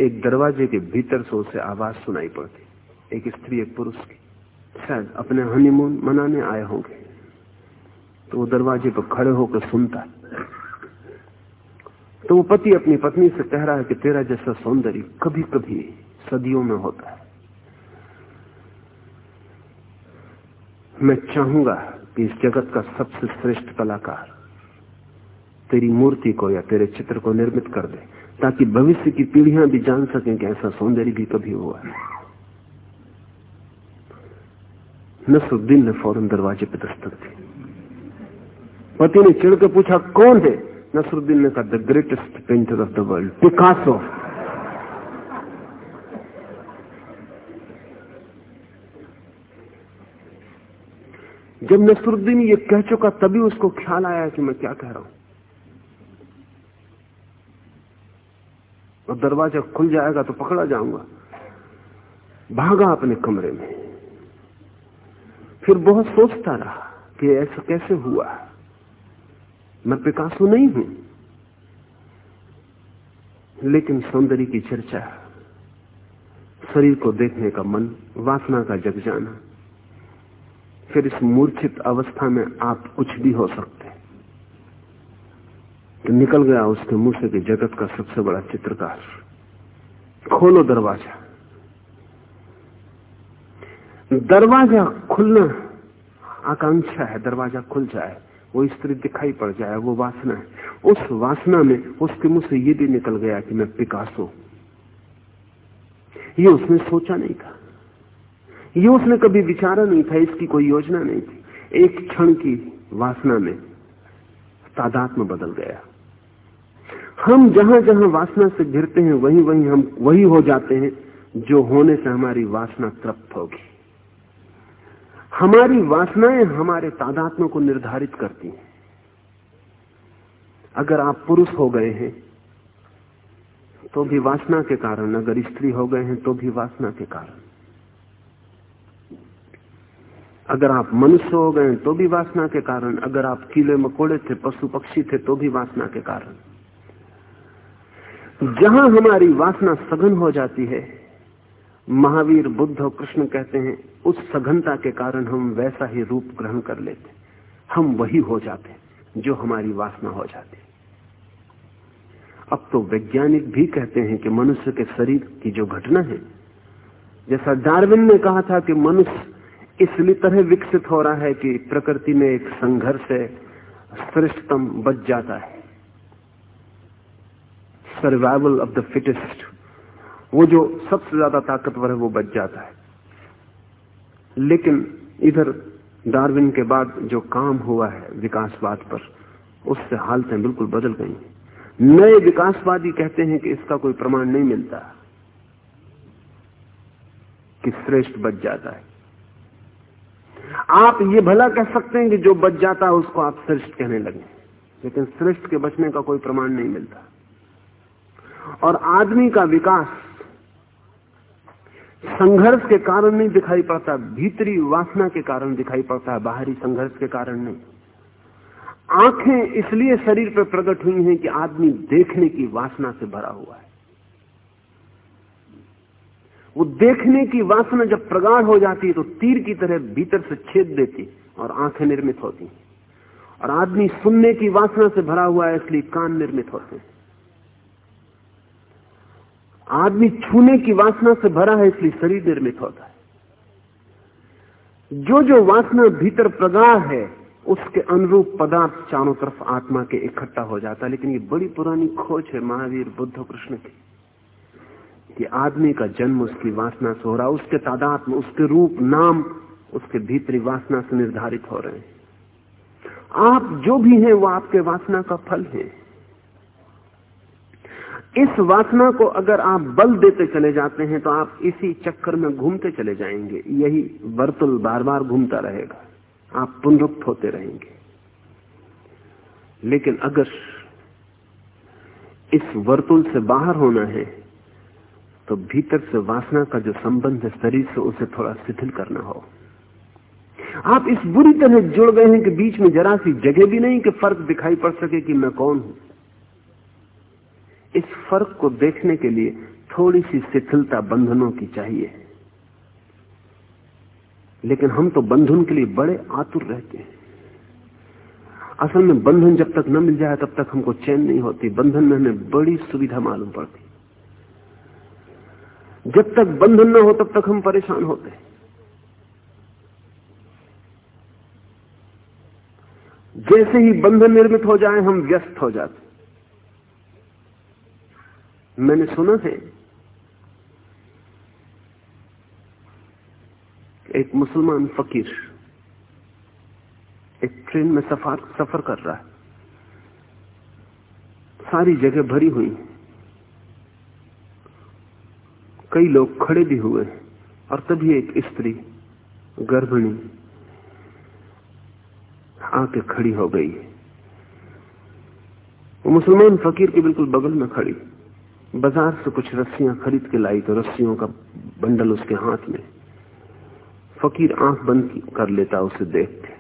एक दरवाजे के भीतर से उसे आवाज़ सुनाई पड़ती। एक स्त्री, एक पुरुष की। शायद अपने हनीमून मनाने आए होंगे। तो वो दरवाजे पर खड़े होकर सुनता तो वो पति अपनी पत्नी से कह रहा है कि तेरा जैसा सौंदर्य कभी कभी सदियों में होता है। मैं चाहूँगा कि इस जगत का सबसे श्रेष्ठ कलाकार तेरी मूर्ति को या तेरे चित्र को निर्मित कर दे, ताकि भविष्य की पीढ़ियाँ भी जान सकें कि ऐसा सौंदर्य भी कभी हुआ है। नसरुद्दीन ने फ़ौरन दरवाजे पर दस्तक दी। पति ने चिड़ के पूछा, कौन है? नसरुद्दीन ने कहा the greatest painter of the world Picasso जब नसरुद्दीन ये कह चुका, तभी उसको ख्याल आया कि मैं क्या कह रहा हूँ। और दरवाज़ा खुल जाएगा तो पकड़ा जाऊँगा। भागा अपने कमरे में। फिर बहुत सोचता रहा कि ऐसा कैसे हुआ। मैं पिकासो नहीं हूँ। लेकिन सौंदर्य की चर्चा, शरीर को देखने का मन, वासना का जग जाना, फिर इस मूर्छित अवस्था में आप कुछ भी हो सकते तो निकल गया उसके मुँह से कि जगत का सबसे बड़ा चित्रकार। खोलो दरवाज़ा। दरवाज़ा खुलना आकांक्षा है, दरवाज़ा खुल जाए, वो स्त्री दिखाई पड़ जाए, वो वासना है। उस वासना में उसके मुँह से ये भी निकल गया कि मैं पिकासो ये उसने सोचा नहीं था। ये उसने कभी विचारा नहीं था, इसकी कोई योजना नहीं थी। एक क्षण की वासना में तादात में बदल गया। हम जहाँ जहाँ वासना से घिरते हैं, वहीं वहीं हम, वही हो जाते हैं, जो होने से हमारी वासना तृप्त होगी। हमारी वासनाएँ हमारे तादात्म को निर्धारित करती हैं। अगर आप पुरुष हो गए हैं तो भी वासना के कारण, अगर स्त्री हो गए हैं तो भी वासना के कारण। अगर आप मनुष्य हो गए तो भी वासना के कारण। अगर आप कीले मकोड़े थे, पशु पक्षी थे तो भी वासना के कारण। जहाँ हमारी वासना सघन हो जाती है महावीर बुद्ध और कृष्ण कहते हैं, उस सघनता के कारण हम वैसा ही रूप ग्रहण कर लेते हम वही हो जाते जो हमारी वासना हो जाती अब तो वैज्ञानिक भी कहते हैं कि मनुष्य के शरीर की जो घटना है, जैसा डार्विन ने कहा था कि मनुष्य इसलिए तरह विकसित हो रहा है कि प्रकृति में एक संघर्ष है श्रेष्ठतम बच जाता है। सर्वाइवल ऑफ़ द फिटेस्ट वो जो सबसे ज़्यादा ताकतवर है, वो बच जाता है। लेकिन इधर डार्विन के बाद जो काम हुआ है विकासवाद पर, उससे हालतें बिल्कुल बदल गई। नए विकासवादी कहते हैं कि इसका कोई प्रमाण नहीं मिलता। कि श्रेष्ठ बच जाता है। आप ये भला कह सकते हैं कि जो बच जाता है, उसको आप श्रेष्ठ कहने लगे। लेकिन श्रेष्ठ के बचने का कोई प्रमाण नहीं मिलता। और आदमी का विकास संघर्ष के कारण नहीं दिखाई पड़ता, भीतरी वासना के कारण दिखाई पड़ता है बाहरी संघर्ष के कारण नहीं। आँखें इसलिए शरीर पर प्रकट हुई हैं कि आदमी देखने की वासना से भरा हुआ है। वो देखने की वासना जब प्रगाढ़ हो जाती है तो तीर की तरह भीतर से छेद देती और आँखें निर्मित होती और आदमी सुनने की वासना से भरा हुआ है, इसलिए कान निर्मित होते हैं। आदमी छूने की वासना से भरा है, इसलिए शरीर निर्मित होता है। जो जो वासना भीतर प्रगाढ़ है, उसके अनुरूप पदार्थ चारों तरफ़ आत्मा के इकट्ठा हो जाता है। लेकिन ये बड़ी पुरानी खोज है, महावीर बुद्ध कृष्ण की, कि आदमी का जन्म उसकी वासना से हो रहा उसके तादात्म उसके रूप, नाम, उसके भीतरी वासना से निर्धारित हो रहे हैं। आप जो भी हैं, वो आपके वासना का फल है। इस वासना को अगर आप बल देते चले जाते हैं तो आप इसी चक्कर में घूमते चले जाएँगे। यही वर्तुल बार बार घूमता रहेगा। आप पुनरुक्त होते रहेंगे। लेकिन अगर इस वर्तुल से बाहर होना है तो भीतर से वासना का जो संबंध है, शरीर से उसे थोड़ा शिथिल करना हो। आप इस बुरी तरह जुड़ गए हैं कि बीच में जरा सी जगह भी नहीं कि फ़र्क दिखाई पड़ सके कि मैं कौन हूँ। इस फ़र्क को देखने के लिए थोड़ी सी शिथिलता बंधनों की चाहिए। लेकिन हम तो बंधन के लिए बड़े आतुर रहते हैं। असल में बंधन जब तक न मिल जाए, तब तक हमको चैन नहीं होती। बंधन में हमें बड़ी सुविधा मालूम पड़ती। जब तक बंधन न हो, तब तक हम परेशान होते हैं। जैसे ही बंधन निर्मित हो जाए, हम व्यस्त हो जाते मैंने सुना है एक मुसलमान फकीर एक ट्रेन में सफ़र सफ़र कर रहा है। सारी जगह भरी हुई कई लोग खड़े भी हुए और तभी एक स्त्री गर्भिणी आके खड़ी हो गई। वो मुसलमान फकीर के बिल्कुल बगल में खड़ी। बाज़ार से कुछ रस्सियाँ खरीद के लाई तो रस्सियों का बंडल उसके हाथ में। फकीर आँख बंद कर लेता, उसे देख के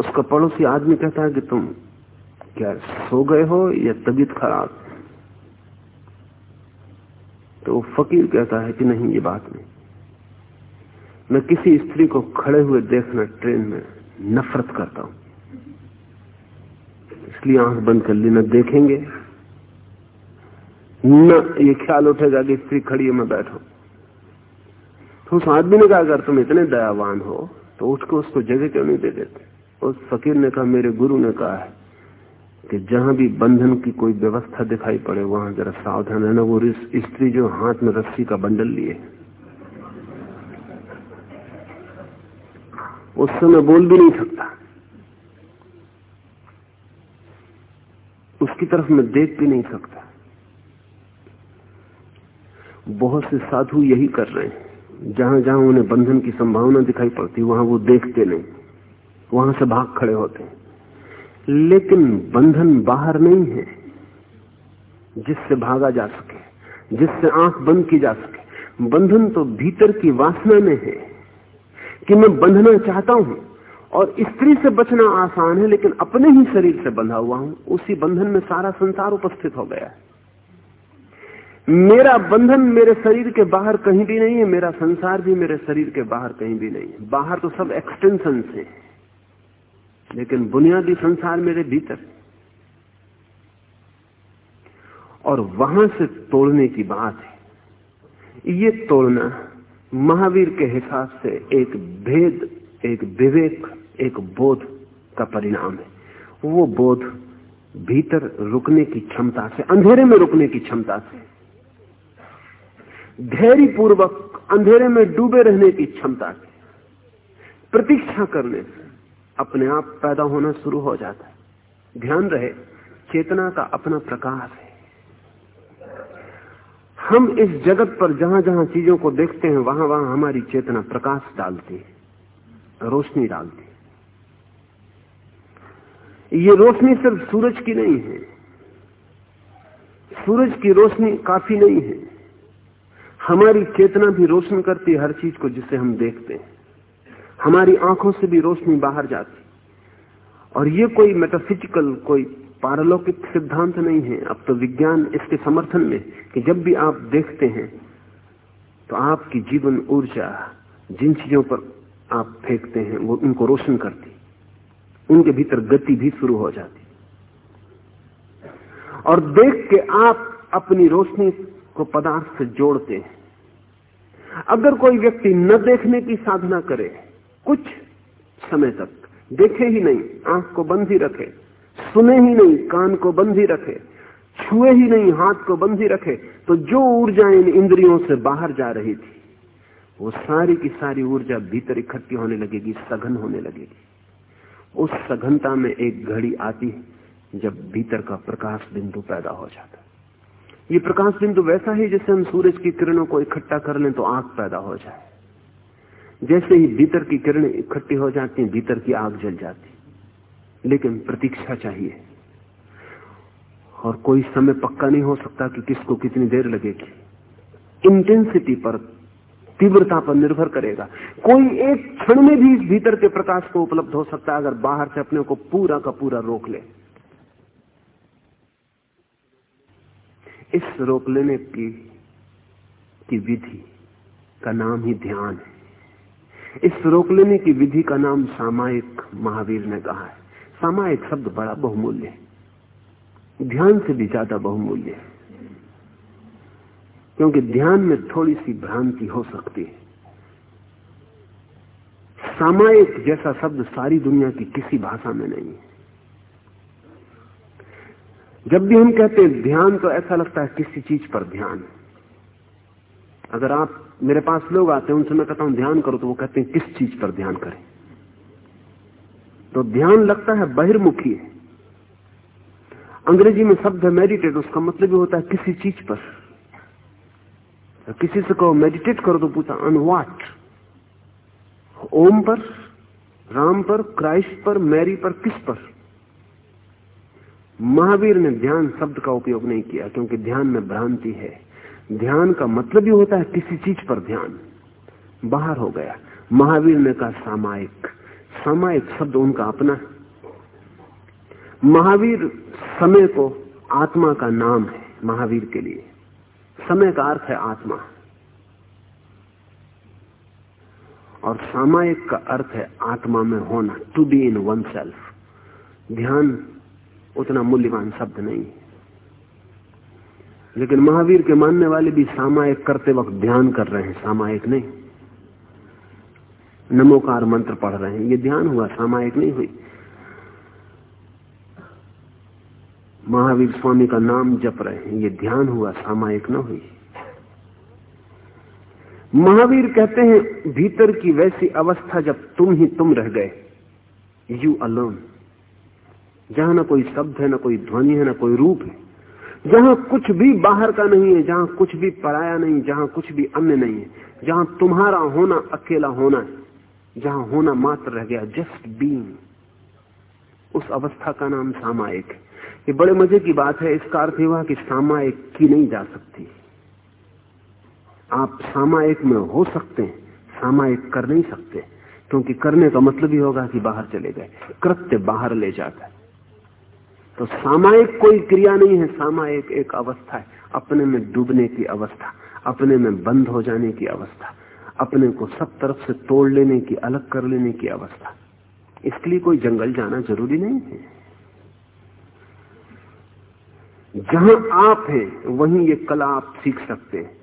उसका पड़ोसी आदमी कहता है कि तुम क्या सो गए हो या तबीयत खराब? तो वो फकीर कहता है कि नहीं, ये बात नहीं। मैं किसी स्त्री को खड़े हुए देखना ट्रेन में नफरत करता हूँ। इसलिए आँख बंद कर लेना देखेंगे। न, ये ख्याल उठेगा कि स्त्री खड़ी है, मैं बैठा। तो उस आदमी ने कहा, अगर तुम इतने दयावान हो तो उठ के उसको जगह क्यों नहीं दे देते? उस फकीर ने कहा, मेरे गुरु ने कहा है कि जहाँ भी बंधन की कोई व्यवस्था दिखाई पड़े, वहाँ जरा सावधान रहना। वो स्त्री जो हाथ में रस्सी का बंडल लिए। उस समय बोल भी नहीं सकता। उसकी तरफ़ मैं देख भी नहीं सकता। बहुत से साधु यही कर रहे हैं। जहाँ जहाँ उन्हें बंधन की संभावना दिखाई पड़ती, वहाँ वो देखते नहीं। वहाँ से भाग खड़े होते हैं। लेकिन बंधन बाहर नहीं है, जिससे भागा जा सके, जिससे आँख बंद की जा सके। बंधन तो भीतर की वासना में है कि मैं बंधना चाहता हूँ और स्त्री से बचना आसान है, लेकिन अपने ही शरीर से बंधा हुआ हूँ। उसी बंधन में सारा संसार उपस्थित हो गया है। मेरा बंधन मेरे शरीर के बाहर कहीं भी नहीं है, मेरा संसार भी मेरे शरीर के बाहर कहीं भी नहीं है। बाहर तो सब एक्सटेंशन है, लेकिन बुनियादी संसार मेरे भीतर। और वहाँ से तोड़ने की बात है। ये तोड़ना महावीर के हिसाब से एक भेद, एक विवेक, एक बोध का परिणाम है। वो बोध भीतर रुकने की क्षमता से, अंधेरे में रुकने की क्षमता से धैर्य पूर्वक अंधेरे में डूबे रहने की क्षमता से प्रतीक्षा करने से अपने आप पैदा होना शुरू हो जाता है। ध्यान रहे, चेतना का अपना प्रकाश है। हम इस जगत पर जहाँ जहाँ चीज़ों को देखते हैं वहाँ वहाँ हमारी चेतना प्रकाश डालती है, रोशनी डालती है। ये रोशनी सिर्फ़ सूरज की नहीं है। सूरज की रोशनी काफ़ी नहीं है। हमारी चेतना भी रोशन करती है हर चीज़ को जिसे हम देखते हैं। हमारी आँखों से भी रोशनी बाहर जाती और ये कोई मेटाफिजिकल कोई पारलौकिक सिद्धांत नहीं है। अब तो विज्ञान इसके समर्थन में कि जब भी आप देखते हैं तो आपकी जीवन ऊर्जा जिन चीज़ों पर आप फेंकते हैं, वो उनको रोशन करती उनके भीतर गति भी शुरू हो जाती और देख के आप अपनी रोशनी को पदार्थ से जोड़ते हैं। अगर कोई व्यक्ति न देखने की साधना करे, कुछ समय तक देखे ही नहीं, आँख को बंद ही रखे, सुने ही नहीं, कान को बंद ही रखे, छुए ही नहीं, हाथ को बंद ही रखे तो जो ऊर्जा इन इंद्रियों से बाहर जा रही थी, वो सारी की सारी ऊर्जा भीतर इकट्ठी होने लगेगी, सघन होने लगेगी। उस सघनता में एक घड़ी आती जब भीतर का प्रकाश बिंदु पैदा हो जाता ये प्रकाश बिंदु वैसा ही जैसे हम सूरज की किरणों को इकट्ठा कर लें तो आग पैदा हो जाए। जैसे ही भीतर की किरणें इकट्ठी हो जाती हैं, भीतर की आग जल जाती लेकिन प्रतीक्षा चाहिए। और कोई समय पक्का नहीं हो सकता कि किसको कितनी देर लगेगी। इंटेंसिटी पर, तीव्रता पर निर्भर करेगा। कोई एक क्षण में भी इस भीतर के प्रकाश को उपलब्ध हो सकता है, अगर बाहर से अपने को पूरा का पूरा रोक ले। इस रोक लेने की की विधि का नाम ही ध्यान है। इस रोक लेने की विधि का नाम सामायिक महावीर ने कहा है। सामायिक शब्द बड़ा बहुमूल्य है। ध्यान से भी ज़्यादा बहुमूल्य है। क्योंकि ध्यान में थोड़ी सी भ्रांति हो सकती है। सामायिक जैसा शब्द सारी दुनिया की किसी भाषा में नहीं है। जब भी हम कहते हैं ध्यान तो ऐसा लगता है किसी चीज़ पर ध्यान। अगर आप मेरे पास लोग आते हैं, उनसे मैं कहता हूँ, ध्यान करो तो वो कहते हैं, किस चीज़ पर ध्यान करें? तो ध्यान लगता है बहिर्मुखी है। अंग्रेज़ी में शब्द है मेडिटेट उसका मतलब भी होता है किसी चीज़ पर। तो किसी से कहो मेडिटेट करो तो पूछा अनवाट ओम पर, राम पर, क्राइस्ट पर, मैरी पर, किस पर? महावीर ने ध्यान शब्द का उपयोग नहीं किया, क्योंकि ध्यान में भ्रांति है। ध्यान का मतलब ही होता है किसी चीज़ पर ध्यान। बाहर हो गया। महावीर ने कहा, सामायिक। सामायिक शब्द उनका अपना महावीर समय को आत्मा का नाम है, महावीर के लिए। समय का अर्थ है आत्मा। और सामायिक का अर्थ है आत्मा में होना to be in one self ध्यान उतना मूल्यवान शब्द नहीं। है लेकिन महावीर के मानने वाले भी सामायिक करते वक्त ध्यान कर रहे हैं, सामायिक नहीं। नमोकार मंत्र पढ़ रहे हैं, ये ध्यान हुआ, सामायिक नहीं हुई। महावीर स्वामी का नाम जप रहे हैं, ये ध्यान हुआ, सामायिक न हुई। महावीर कहते हैं, भीतर की वैसी अवस्था जब तुम ही तुम रह गए यू अलोन जहाँ ना कोई शब्द है, ना कोई ध्वनि है, ना कोई रूप है। जहाँ कुछ भी बाहर का नहीं है, जहाँ कुछ भी पराया नहीं, जहाँ कुछ भी अन्य नहीं है, जहाँ तुम्हारा होना अकेला होना है, जहाँ होना मात्र रह गया जस्ट बीइंग उस अवस्था का नाम सामायिक है। ये बड़े मज़े की बात है, इसका अर्थ हुआ कि सामायिक की नहीं जा सकती। आप सामायिक में हो सकते हैं, सामायिक कर नहीं सकते, क्योंकि करने का मतलब ही होगा कि बाहर चले गए, कृत्य बाहर ले जाता है। तो सामायिक कोई क्रिया नहीं है, सामायिक एक अवस्था है। अपने में डूबने की अवस्था, अपने में बंद हो जाने की अवस्था, अपने को सब तरफ़ से तोड़ लेने की, अलग कर लेने की अवस्था। इसके लिए कोई जंगल जाना ज़रूरी नहीं है। जहाँ आप हैं, वहीं ये कला आप सीख सकते हैं।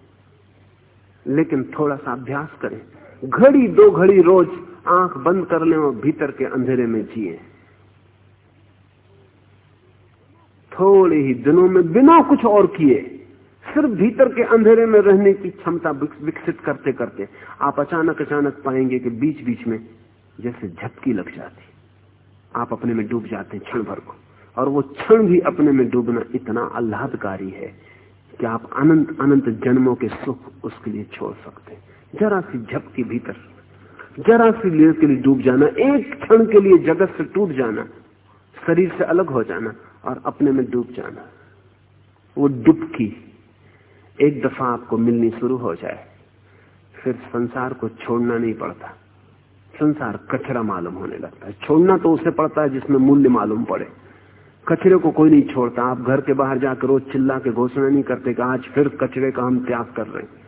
लेकिन थोड़ा सा अभ्यास करें। घड़ी दो घड़ी रोज आँख बंद कर लें और भीतर के अंधेरे में जिए। थोड़े ही दिनों में बिना कुछ और किए, सिर्फ़ भीतर के अंधेरे में रहने की क्षमता विकसित करते करते, आप अचानक अचानक पाएँगे कि बीच बीच में जैसे झपकी लग जाती। आप अपने में डूब जाते हैं क्षण भर को, और वो क्षण भी अपने में डूबना इतना आह्लादकारी है कि आप अनंत अनंत जन्मों के सुख उसके लिए छोड़ सकते जरा सी झपकी भीतर, जरा सी लेर के लिए डूब जाना, एक क्षण के लिए जगत से टूट जाना, शरीर से अलग हो जाना और अपने में डूब जाना। वो डुबकी एक दफ़ा आपको मिलनी शुरू हो जाए, फिर संसार को छोड़ना नहीं पड़ता। संसार कचरा मालूम होने लगता है। छोड़ना तो उसे पड़ता है जिसमें मूल्य मालूम पड़े। कचरे को कोई नहीं छोड़ता। आप घर के बाहर जाकर रोज चिल्ला के घोषणा नहीं करते कि आज फिर कचरे का हम त्याग कर रहे हैं।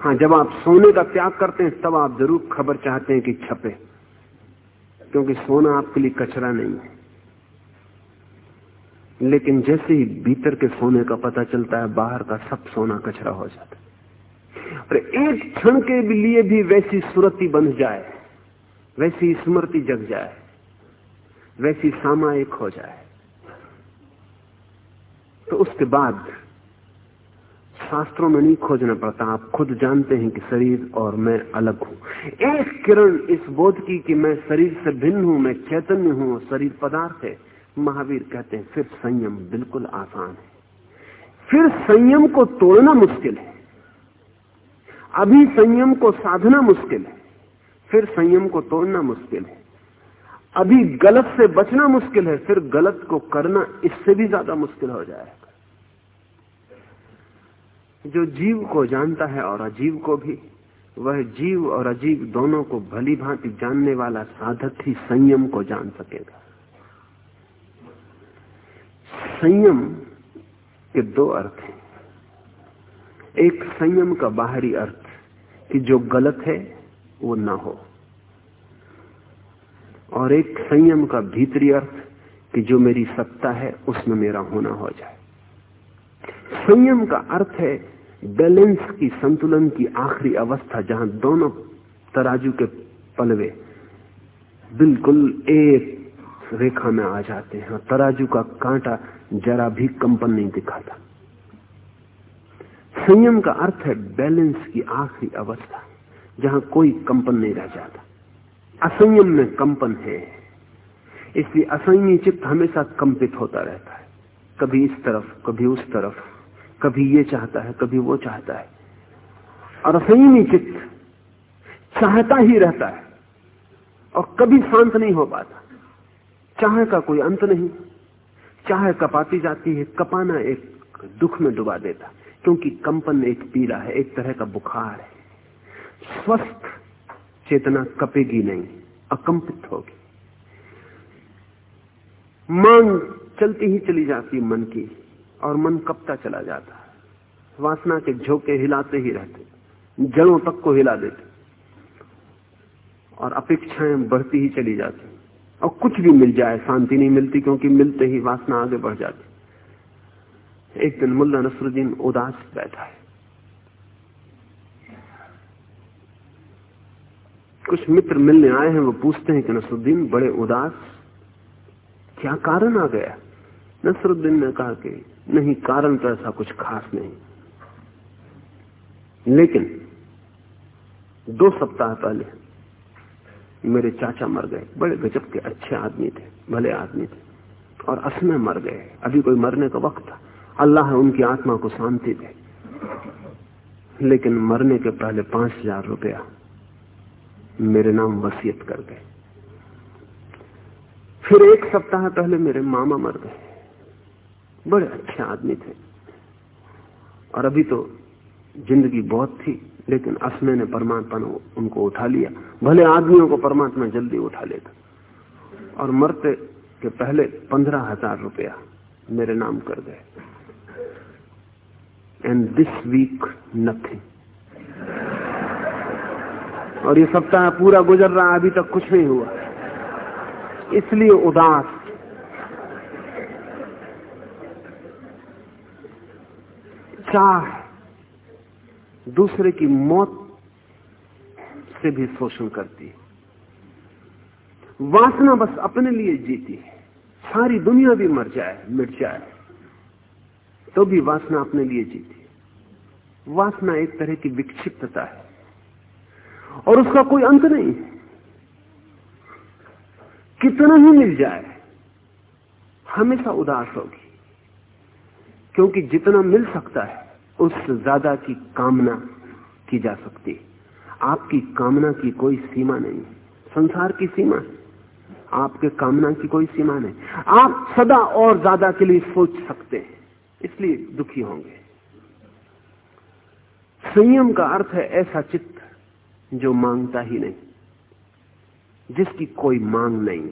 हाँ जब आप सोने का त्याग करते हैं, तब आप ज़रूर खबर चाहते हैं कि छपे। क्योंकि सोना आपके लिए कचरा नहीं है। लेकिन जैसे ही भीतर के सोने का पता चलता है, बाहर का सब सोना कचरा हो जाता है। और एक क्षण के लिए भी वैसी सुरति बन जाए, वैसी स्मृति जग जाए, वैसी सामायिक हो जाए तो उसके बाद शास्त्रों में नहीं खोजना पड़ता। आप खुद जानते हैं कि शरीर और मैं अलग हूँ। एक किरण इस बोध की कि मैं शरीर से भिन्न हूँ, मैं चैतन्य हूँ शरीर पदार्थ है। महावीर कहते हैं, फिर संयम बिल्कुल आसान है। फिर संयम को तोड़ना मुश्किल है। अभी संयम को साधना मुश्किल है, फिर संयम को तोड़ना मुश्किल है। अभी गलत से बचना मुश्किल है, फिर गलत को करना इससे भी ज़्यादा मुश्किल हो जाएगा। जो जीव को जानता है और अजीव को भी, वह जीव और अजीव दोनों को भली भांति जानने वाला साधक ही संयम को जान सकेगा। संयम के दो अर्थ हैं। एक संयम का बाहरी अर्थ कि जो गलत है, वो ना हो। और एक संयम का भीतरी अर्थ कि जो मेरी सत्ता है, उसमें मेरा होना हो जाए। संयम का अर्थ है बैलेंस की संतुलन की आखिरी अवस्था, जहाँ दोनों तराजू के पलवे बिल्कुल एक रेखा में आ जाते हैं तराजू का कांटा जरा भी कंपन नहीं दिखाता। संयम का अर्थ है बैलेंस की आखिरी अवस्था, जहाँ कोई कंपन नहीं रह जाता। असंयम में कंपन है, इसलिए असंयमी चित्त हमेशा कंपित होता रहता है। कभी इस तरफ़, कभी उस तरफ़, कभी ये चाहता है, कभी वो चाहता है। और असंयमी चित्त चाहता ही रहता है और कभी शांत नहीं हो पाता। चाह का कोई अंत नहीं। चाह कपाती जाती है, कपाना एक दुख में डुबा देता, क्योंकि कंपन एक पीला है, एक तरह का बुखार है। स्वस्थ चेतना कपेगी नहीं, अकंपित होगी। मांग चलती ही चली जाती मन की, और मन कपता चला जाता। वासना के झोंके हिलाते ही रहते, जड़ों तक को हिला देते, और अपेक्षाएँ बढ़ती ही चली जाती। और कुछ भी मिल जाए, शांति नहीं मिलती क्योंकि मिलते ही वासना आगे बढ़ जाती। एक दिन मुल्ला नसरुद्दीन उदास बैठा है। कुछ मित्र मिलने आए हैं, वो पूछते हैं कि नसरुद्दीन बड़े उदास, क्या कारण आ गया? नसरुद्दीन ने कहा कि नहीं, कारण तो ऐसा कुछ खास नहीं। लेकिन दो सप्ताह पहले मेरे चाचा मर गए। बड़े गजब के अच्छे आदमी थे, भले आदमी थे। और असमय मर गए। अभी कोई मरने का वक्त था। अल्लाह उनकी आत्मा को शांति दे। लेकिन मरने के पहले पाँच हज़ार रुपया मेरे नाम वसीयत कर गए। फिर एक सप्ताह पहले मेरे मामा मर गए। बड़े अच्छे आदमी थे। और अभी तो ज़िंदगी बहुत थी। लेकिन असमय ने परमात्मा उनको उठा लिया। भले आदमियों को परमात्मा जल्दी उठा लेता। और मरते के पहले पंद्रह हज़ार रुपया मेरे नाम कर गए एंड दिस वीक नथिंग और ये सप्ताह पूरा गुजर रहा, अभी तक कुछ नहीं हुआ। इसलिए उदास। चाह दूसरे की मौत से भी शोषण करती वासना बस अपने लिए जीती है। सारी दुनिया भी मर जाए, मिट जाए तो भी वासना अपने लिए जीती वासना एक तरह की विक्षिप्तता है। और उसका कोई अंत नहीं कितना ही मिल जाए, हमेशा उदास होगी। क्योंकि जितना मिल सकता है उससे ज़्यादा की कामना की जा सकती। आपकी कामना की कोई सीमा नहीं। संसार की सीमा। आपके कामना की कोई सीमा नहीं। आप सदा और ज़्यादा के लिए सोच सकते हैं। इसलिए दुखी होंगे। संयम का अर्थ है ऐसा चित्त जो माँगता ही नहीं, जिसकी कोई मांग नहीं।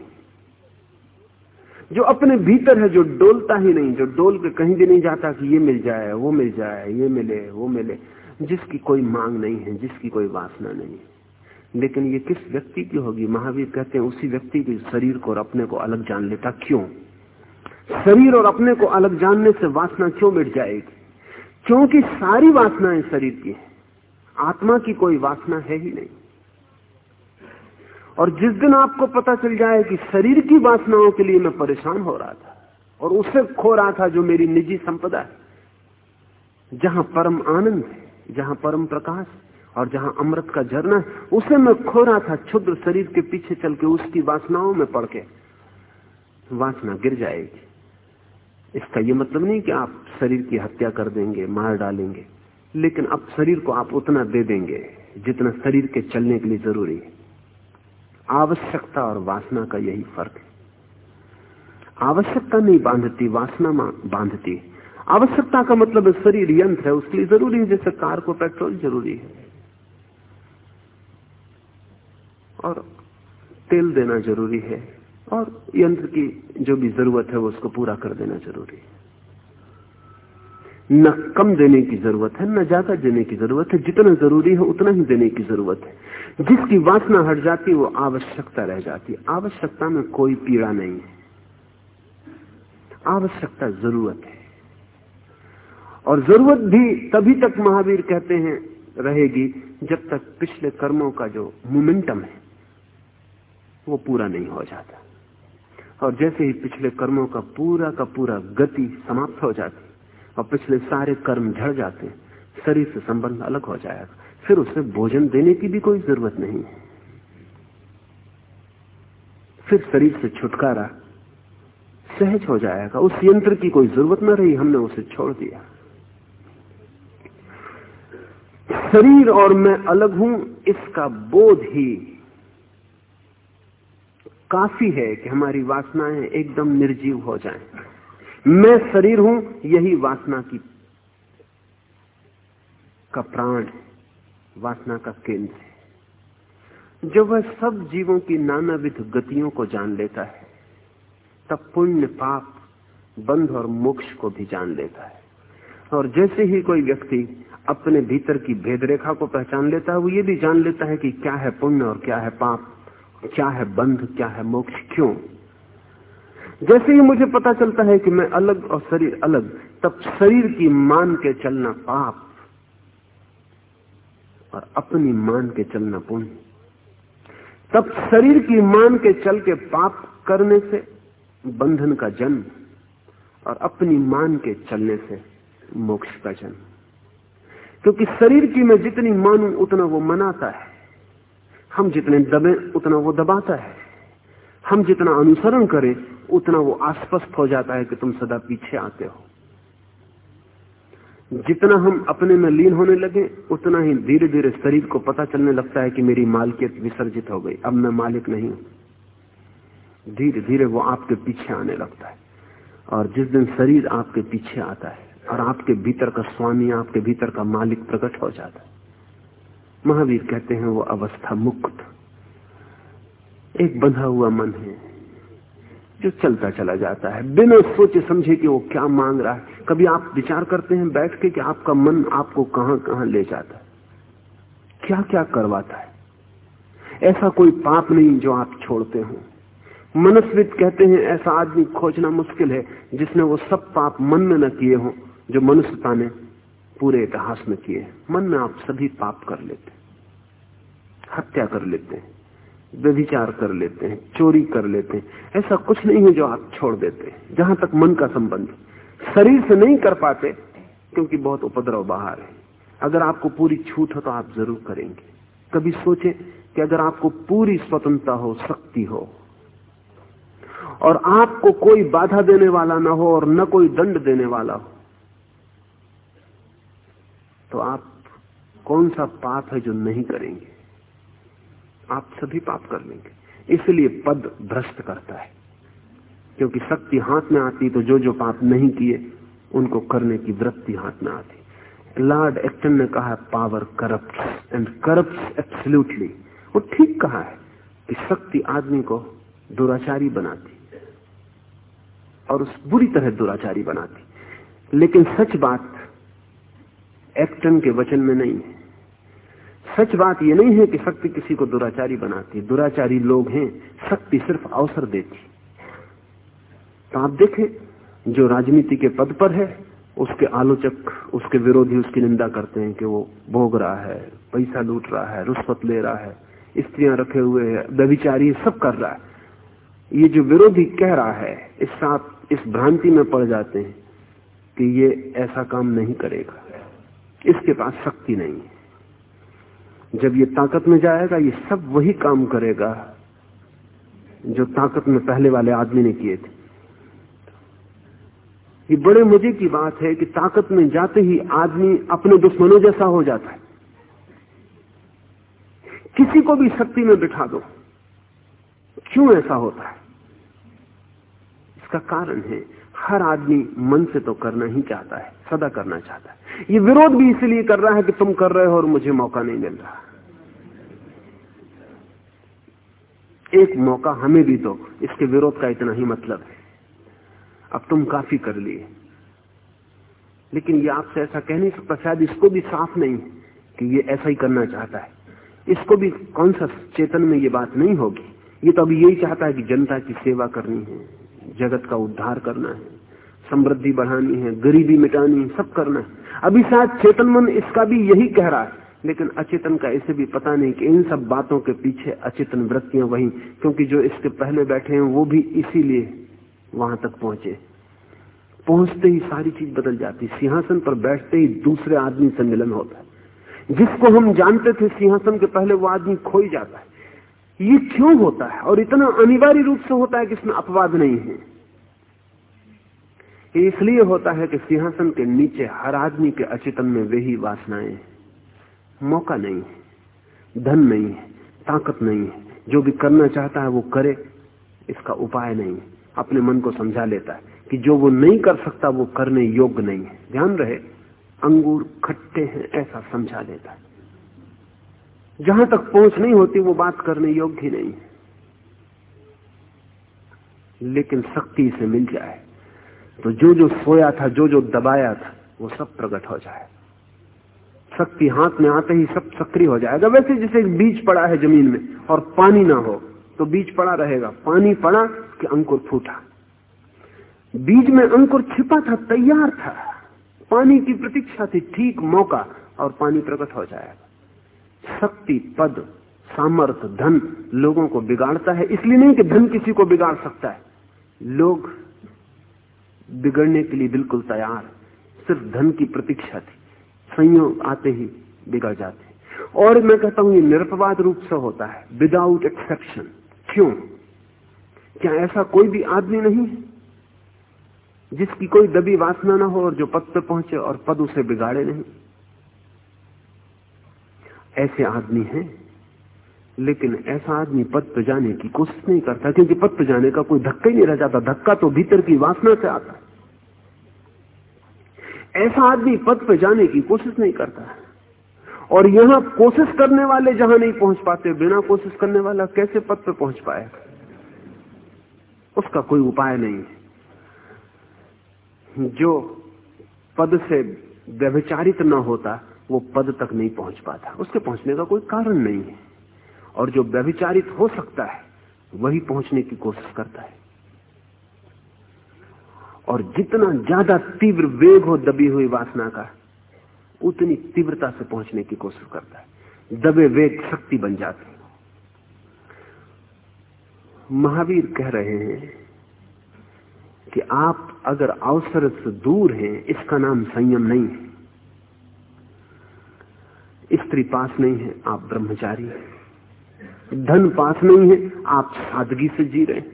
जो अपने भीतर है, जो डोलता ही नहीं, जो डोल के कहीं भी नहीं जाता कि ये मिल जाए, वो मिल जाए, ये मिले, वो मिले, जिसकी कोई मांग नहीं है, जिसकी कोई वासना नहीं है। लेकिन ये किस व्यक्ति की होगी? महावीर कहते हैं, उसी व्यक्ति के शरीर को और अपने को अलग जान लेता क्यों? शरीर और अपने को अलग जानने से वासना क्यों मिट जाएगी? क्योंकि सारी वासनाएँ शरीर की है। आत्मा की कोई वासना है ही नहीं। और जिस दिन आपको पता चल जाए कि शरीर की वासनाओं के लिए मैं परेशान हो रहा था, और उसे खो रहा था जो मेरी निजी संपदा है, जहाँ परम आनंद है, जहाँ परम प्रकाश और जहाँ अमृत का झरना है, उसे मैं खो रहा था क्षुद्र शरीर के पीछे चल के उसकी वासनाओं में पड़ के। वासना गिर जाएगी। इसका यह मतलब नहीं कि आप शरीर की हत्या कर देंगे, मार डालेंगे, लेकिन अब शरीर को आप उतना दे देंगे जितना शरीर के चलने के लिए ज़रूरी है। आवश्यकता और वासना का यही फ़र्क है। आवश्यकता नहीं बांधती, वासना बांधती आवश्यकता का मतलब शरीर यंत्र है, उसके लिए ज़रूरी है, जैसे कार को पेट्रोल ज़रूरी है। और तेल देना ज़रूरी है, और यंत्र की जो भी ज़रूरत है, वो उसको पूरा कर देना ज़रूरी है। न कम देने की ज़रूरत है, न ज़्यादा देने की ज़रूरत है। जितना ज़रूरी है, उतना ही देने की ज़रूरत है। जिसकी वासना हट जाती वो आवश्यकता रह जाती आवश्यकता में कोई पीड़ा नहीं है। आवश्यकता ज़रूरत है। और ज़रूरत भी तभी तक महावीर कहते हैं, रहेगी जब तक पिछले कर्मों का जो मोमेंटम है, वो पूरा नहीं हो जाता। और जैसे ही पिछले कर्मों का पूरा का पूरा गति समाप्त हो जाती और पिछले सारे कर्म झड़ जाते हैं। शरीर से संबंध अलग हो जाएगा। फिर उसे भोजन देने की भी कोई ज़रूरत नहीं है। फिर शरीर से छुटकारा सहज हो जाएगा। उस यंत्र की कोई ज़रूरत न रही, हमने उसे छोड़ दिया। शरीर और मैं अलग हूँ, इसका बोध ही काफ़ी है कि हमारी वासनाएँ एकदम निर्जीव हो जाएँ। मैं शरीर हूँ, यही वासना की का प्राण वासना का केंद्र है। जब वह सब जीवों की नानाविध गतियों को जान लेता है, तब पुण्य पाप, बंध और मोक्ष को भी जान लेता है। और जैसे ही कोई व्यक्ति अपने भीतर की भेद रेखा को पहचान लेता है, वो ये भी जान लेता है कि क्या है पुण्य और क्या है पाप, क्या है बंध, क्या है मोक्ष, क्यों? जैसे ही मुझे पता चलता है कि मैं अलग और शरीर अलग, तब शरीर की मान के चलना पाप और अपनी मान के चलना पुण्य। तब शरीर की मान के चल के पाप करने से बंधन का जन्म और अपनी मान के चलने से मोक्ष का जन्म। क्योंकि शरीर की मैं जितनी मानू उतना वो मनाता है, हम जितने दबे उतना वो दबाता है। हम जितना अनुसरण करें, उतना वो आश्वस्त हो जाता है कि तुम सदा पीछे आते हो। जितना हम अपने में लीन होने लगे, उतना ही धीरे धीरे शरीर को पता चलने लगता है कि मेरी मालिकियत विसर्जित हो गई। अब मैं मालिक नहीं हूँ। धीरे धीरे वो आपके पीछे आने लगता है। और जिस दिन शरीर आपके पीछे आता है, और आपके भीतर का स्वामी, आपके भीतर का मालिक प्रकट हो जाता है, महावीर कहते हैं वो अवस्था मुक्त। एक बंधा हुआ मन है, जो चलता चला जाता है। बिना सोचे समझे कि वो क्या मांग रहा है। कभी आप विचार करते हैं बैठ के कि आपका मन आपको कहाँ कहाँ ले जाता है। क्या क्या करवाता है। ऐसा कोई पाप नहीं जो आप छोड़ते हो। मनस्वित कहते हैं, ऐसा आदमी खोजना मुश्किल है, जिसने वो सब पाप मन में न किए हो, जो मनुष्यता ने पूरे इतिहास में किए मन में आप सभी पाप कर लेते हत्या कर लेते हैं। व्यभिचार कर लेते हैं, चोरी कर लेते हैं। ऐसा कुछ नहीं है जो आप छोड़ देते हैं, जहाँ तक मन का संबंध शरीर से नहीं कर पाते, क्योंकि बहुत उपद्रव बाहर है। अगर आपको पूरी छूट हो तो आप ज़रूर करेंगे। कभी सोचे कि अगर आपको पूरी स्वतंत्रता हो, शक्ति हो, और आपको कोई बाधा देने वाला ना हो और न कोई दंड देने वाला हो तो आप कौन सा पाप है जो नहीं करेंगे? आप सभी पाप कर लेंगे। इसलिए पद भ्रष्ट करता है। क्योंकि शक्ति हाथ में आती तो जो जो पाप नहीं किए, उनको करने की वृत्ति हाथ में आती। लॉर्ड एक्टन ने कहा power corrupt and corrupt absolutely वो ठीक कहा है कि शक्ति आदमी को दुराचारी बनाती और उस बुरी तरह दुराचारी बनाती। लेकिन सच बात एक्टन के वचन में नहीं है। सच बात यह नहीं है कि शक्ति किसी को दुराचारी बनाती दुराचारी लोग हैं, शक्ति सिर्फ़ अवसर देती तो आप देखें, जो राजनीति के पद पर है, उसके आलोचक, उसके विरोधी उसकी निंदा करते हैं कि वो भोग रहा है, पैसा लूट रहा है, रुष्वत ले रहा है, स्त्रियाँ रखे हुए है, व्यभिचारी सब कर रहा है। ये जो विरोधी कह रहा है, इस साथ इस भ्रांति में पड़ जाते हैं कि ये ऐसा काम नहीं करेगा। इसके पास शक्ति नहीं है। जब ये ताकत में जाएगा, ये सब वही काम करेगा जो ताकत में पहले वाले आदमी ने किए थे। ये बड़े मज़े की बात है कि ताकत में जाते ही आदमी अपने दुश्मनों जैसा हो जाता है। किसी को भी शक्ति में बिठा दो। क्यों ऐसा होता है? इसका कारण है हर आदमी मन से तो करना ही चाहता है, सदा करना चाहता है। ये विरोध भी इसलिए कर रहा है कि तुम कर रहे हो और मुझे मौका नहीं मिल रहा। एक मौका हमें भी दो, इसके विरोध का इतना ही मतलब है। अब तुम काफ़ी कर लिए। लेकिन ये आपसे ऐसा कह नहीं सकता, शायद इसको भी साफ़ नहीं कि ये ऐसा ही करना चाहता है। इसको भी कौन सा चेतन में ये बात नहीं होगी। ये तो अभी यही चाहता है कि जनता की सेवा करनी है, जगत का उद्धार करना है। समृद्धि बढ़ानी है, गरीबी मिटानी है, सब करना है। अभी शायद चेतन मन इसका भी यही कह रहा है, लेकिन अचेतन का इसे भी पता नहीं कि इन सब बातों के पीछे अचेतन वृत्तियाँ वही, क्योंकि जो इसके पहले बैठे हैं, वो भी इसीलिए वहाँ तक पहुँचे। पहुँचते ही सारी चीज़ बदल जाती, सिंहासन पर बैठते ही दूसरे आदमी से मिलन होता है। जिसको हम जानते थे सिंहासन के पहले, वो आदमी खो ही जाता है। ये क्यों होता है? और इतना अनिवार्य रूप से होता है कि इसमें अपवाद नहीं है। इसलिए होता है कि सिंहासन के नीचे हर आदमी के अचेतन में वे ही वासनाएँ मौका नहीं है, धन नहीं है, ताकत नहीं है। जो भी करना चाहता है वो करे, इसका उपाय नहीं अपने मन को समझा लेता है कि जो वो नहीं कर सकता, वो करने योग्य नहीं है। ध्यान रहे, अंगूर खट्टे हैं, ऐसा समझा लेता है। जहाँ तक पहुँच नहीं होती, वो बात करने योग्य नहीं है। लेकिन शक्ति से मिल जाए। तो जो जो सोया था, जो जो दबाया था, वो सब प्रकट हो जाए। शक्ति हाथ में आते ही सब सक्रिय हो जाएगा। वैसे जैसे बीज पड़ा है ज़मीन में और पानी ना हो तो बीज पड़ा रहेगा। पानी पड़ा कि अंकुर फूटा। बीज में अंकुर छिपा था, तैयार था। पानी की प्रतीक्षा थी, ठीक मौका और पानी प्रकट हो जाएगा। शक्ति, पद, सामर्थ, धन लोगों को बिगाड़ता है। इसलिए नहीं कि धन किसी को बिगाड़ सकता है। लोग बिगड़ने के लिए बिल्कुल तैयार। सिर्फ़ धन की प्रतीक्षा थी। संयोग आते ही बिगड़ जाते। और मैं कहता हूँ, ये निरपवाद रूप से होता है। विदाउट एक्सेप्शन क्यों? क्या ऐसा कोई भी आदमी नहीं है जिसकी कोई दबी वासना ना हो और जो पद पर पहुँचे और पद उसे बिगाड़े नहीं? ऐसे आदमी हैं लेकिन ऐसा आदमी पद पर जाने की कोशिश नहीं करता, क्योंकि पद पर जाने का कोई धक्का ही नहीं रह जाता। धक्का तो भीतर की वासना से आता ऐसा आदमी पद पर जाने की कोशिश नहीं करता और यहाँ कोशिश करने वाले जहाँ नहीं पहुँच पाते, बिना कोशिश करने वाला कैसे पद पर पहुँच पाए? उसका कोई उपाय नहीं है। जो पद से व्यभिचारित न होता, वो पद तक नहीं पहुँच पाता। उसके पहुँचने का कोई कारण नहीं है। और जो व्यभिचारित हो सकता है, वही पहुँचने की कोशिश करता है। और जितना ज़्यादा तीव्र वेग हो दबी हुई वासना का, उतनी तीव्रता से पहुँचने की कोशिश करता है। दबे वेग शक्ति बन जाते महावीर कह रहे हैं कि आप अगर अवसर से दूर हैं, इसका नाम संयम नहीं है। स्त्री पास नहीं है, आप ब्रह्मचारी धन पास नहीं है, आप सादगी से जी रहे हैं।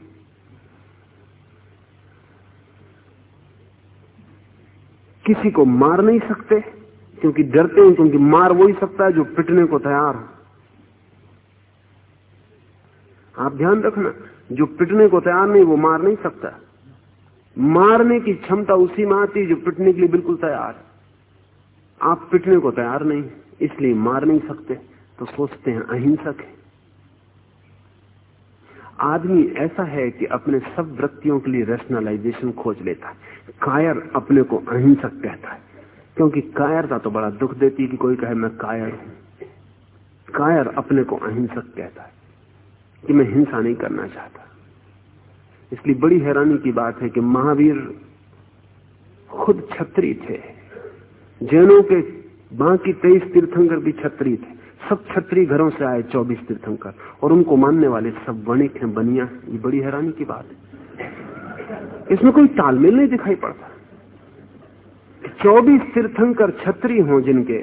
किसी को मार नहीं सकते, क्योंकि डरते हैं, क्योंकि मार वही सकता है जो पिटने को तैयार हो। आप ध्यान रखना, जो पिटने को तैयार नहीं, वो मार नहीं सकता। मारने की क्षमता उसी में आती है जो पिटने के लिए बिल्कुल तैयार आप पिटने को तैयार नहीं, इसलिए मार नहीं सकते तो सोचते हैं अहिंसक है। आदमी ऐसा है कि अपने सब वृत्तियों के लिए रेशनलाइजेशन खोज लेता है। कायर अपने को अहिंसक कहता है। क्योंकि कायरता तो बड़ा दुख देती है कि कोई कहे, मैं कायर हूँ। कायर अपने को अहिंसक कहता है कि मैं हिंसा नहीं करना चाहता। इसलिए बड़ी हैरानी की बात है कि महावीर खुद छत्री थे। जैनों के बाकी तेईस तीर्थंकर भी छत्री थे। सब छत्री घरों से आए चौबीस तीर्थंकर और उनको मानने वाले सब वणिक हैं, बनिया। ये बड़ी हैरानी की बात है। इसमें कोई तालमेल नहीं दिखाई पड़ता। चौबीस तीर्थंकर छत्री हों जिनके,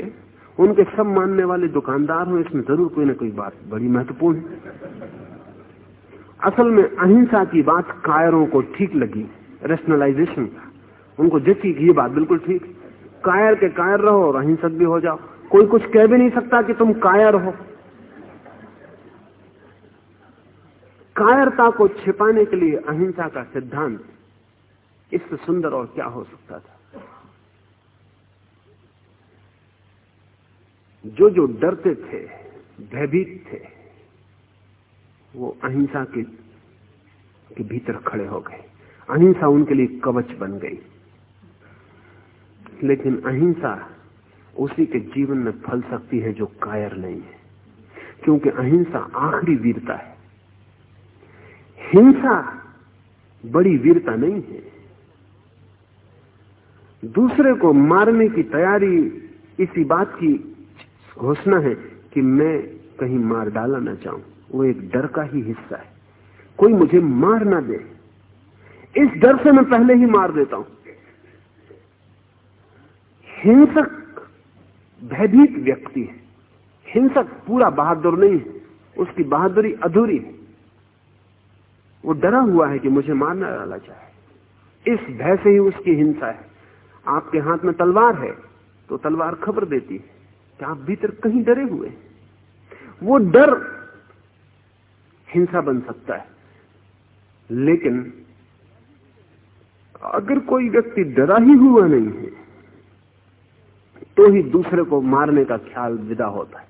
उनके सब मानने वाले दुकानदार हों, इसमें ज़रूर कोई ना कोई बात बड़ी महत्वपूर्ण है। असल में अहिंसा की बात कायरों को ठीक लगी रेशनलाइजेशन का उनको जची ये बात बिल्कुल ठीक। कायर के कायर रहो और अहिंसक भी हो जाओ। कोई कुछ कह भी नहीं सकता कि तुम कायर हो। कायरता को छिपाने के लिए अहिंसा का सिद्धांत इससे सुंदर और क्या हो सकता था? जो जो डरते थे भयभीत थे वो अहिंसा के, के भीतर खड़े हो गए। अहिंसा उनके लिए कवच बन गई। लेकिन अहिंसा उसी के जीवन में फल सकती है जो कायर नहीं है। क्योंकि अहिंसा आखिरी वीरता है। हिंसा बड़ी वीरता नहीं है। दूसरे को मारने की तैयारी, इसी बात की घोषणा है कि मैं कहीं मार डाला ना चाहूँ वो एक डर का ही हिस्सा है। कोई मुझे मार ना दे। इस डर से मैं पहले ही मार देता हूँ। हिंसक भयभीत व्यक्ति है। हिंसक पूरा बहादुर नहीं है। उसकी बहादुरी अधूरी है। वो डरा हुआ है कि मुझे मारना डाला जाए। इस भय से ही उसकी हिंसा है। आपके हाथ में तलवार है तो तलवार खबर देती है कि आप भीतर कहीं डरे हुए वो डर हिंसा बन सकता है। लेकिन अगर कोई व्यक्ति डरा ही हुआ नहीं है तो ही दूसरे को मारने का ख्याल विदा होता है।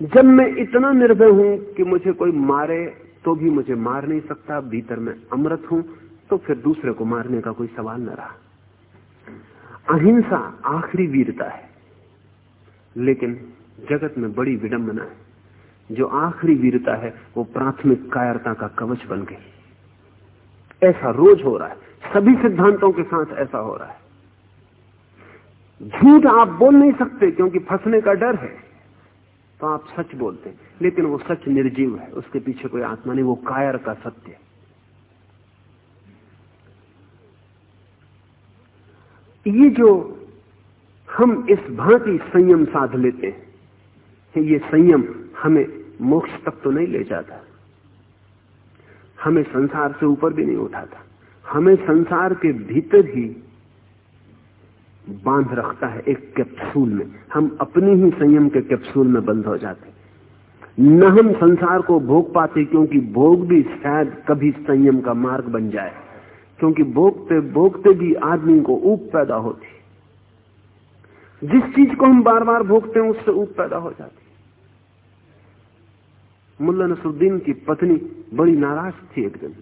जब मैं इतना निर्भय हूँ कि मुझे कोई मारे तो भी मुझे मार नहीं सकता, भीतर में अमृत हूँ तो फिर दूसरे को मारने का कोई सवाल न रहा। अहिंसा आखिरी वीरता है, लेकिन जगत में बड़ी विडंबना है। जो आखिरी वीरता है, वो प्राथमिक कायरता का कवच बन गई। ऐसा रोज हो रहा है, सभी सिद्धांतों के साथ ऐसा हो रहा है। झूठ आप बोल नहीं सकते, क्योंकि फंसने का डर है। तो आप सच बोलते लेकिन वो सच निर्जीव है, उसके पीछे कोई आत्मा नहीं, वो कायर का सत्य ये जो हम इस भांति संयम साध लेते हैं, ये संयम हमें मोक्ष तक तो नहीं ले जाता। हमें संसार से ऊपर भी नहीं उठाता। हमें संसार के भीतर ही बाँध रखता है एक कैप्सूल में। हम अपनी ही संयम के कैप्सूल में बंद हो जाते न हम संसार को भोग पाते क्योंकि भोग भी शायद कभी संयम का मार्ग बन जाए। क्योंकि भोगते भोगते भी आदमी को ऊप पैदा होती जिस चीज़ को हम बार बार भोगते हैं, उससे ऊप पैदा हो जाती मुल्ला नसरुद्दीन की पत्नी बड़ी नाराज़ थी एक दिन।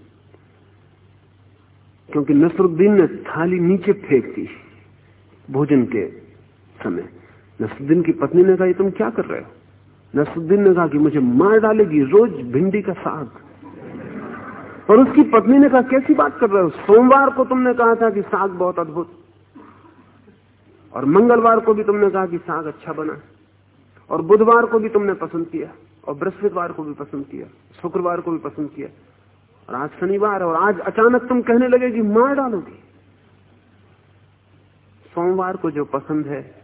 क्योंकि नसरुद्दीन ने थाली नीचे फेंक दी। भोजन के समय। नसरुद्दीन की पत्नी ने कहा तुम क्या कर रहे हो? नसरुद्दीन ने कहा कि मुझे मार डालेगी रोज भिंडी का साग। और उसकी पत्नी ने कहा, कैसी बात कर रहे हो? सोमवार को तुमने कहा था कि साग बहुत अद्भुत। और मंगलवार को भी तुमने कहा कि साग अच्छा बना। और बुधवार को भी तुमने पसंद किया। और बृहस्पतिवार को भी पसंद किया। शुक्रवार को भी पसंद किया। और आज शनिवार और आज अचानक तुम कहने लगे कि मार डालोगी। सोमवार को जो पसंद है,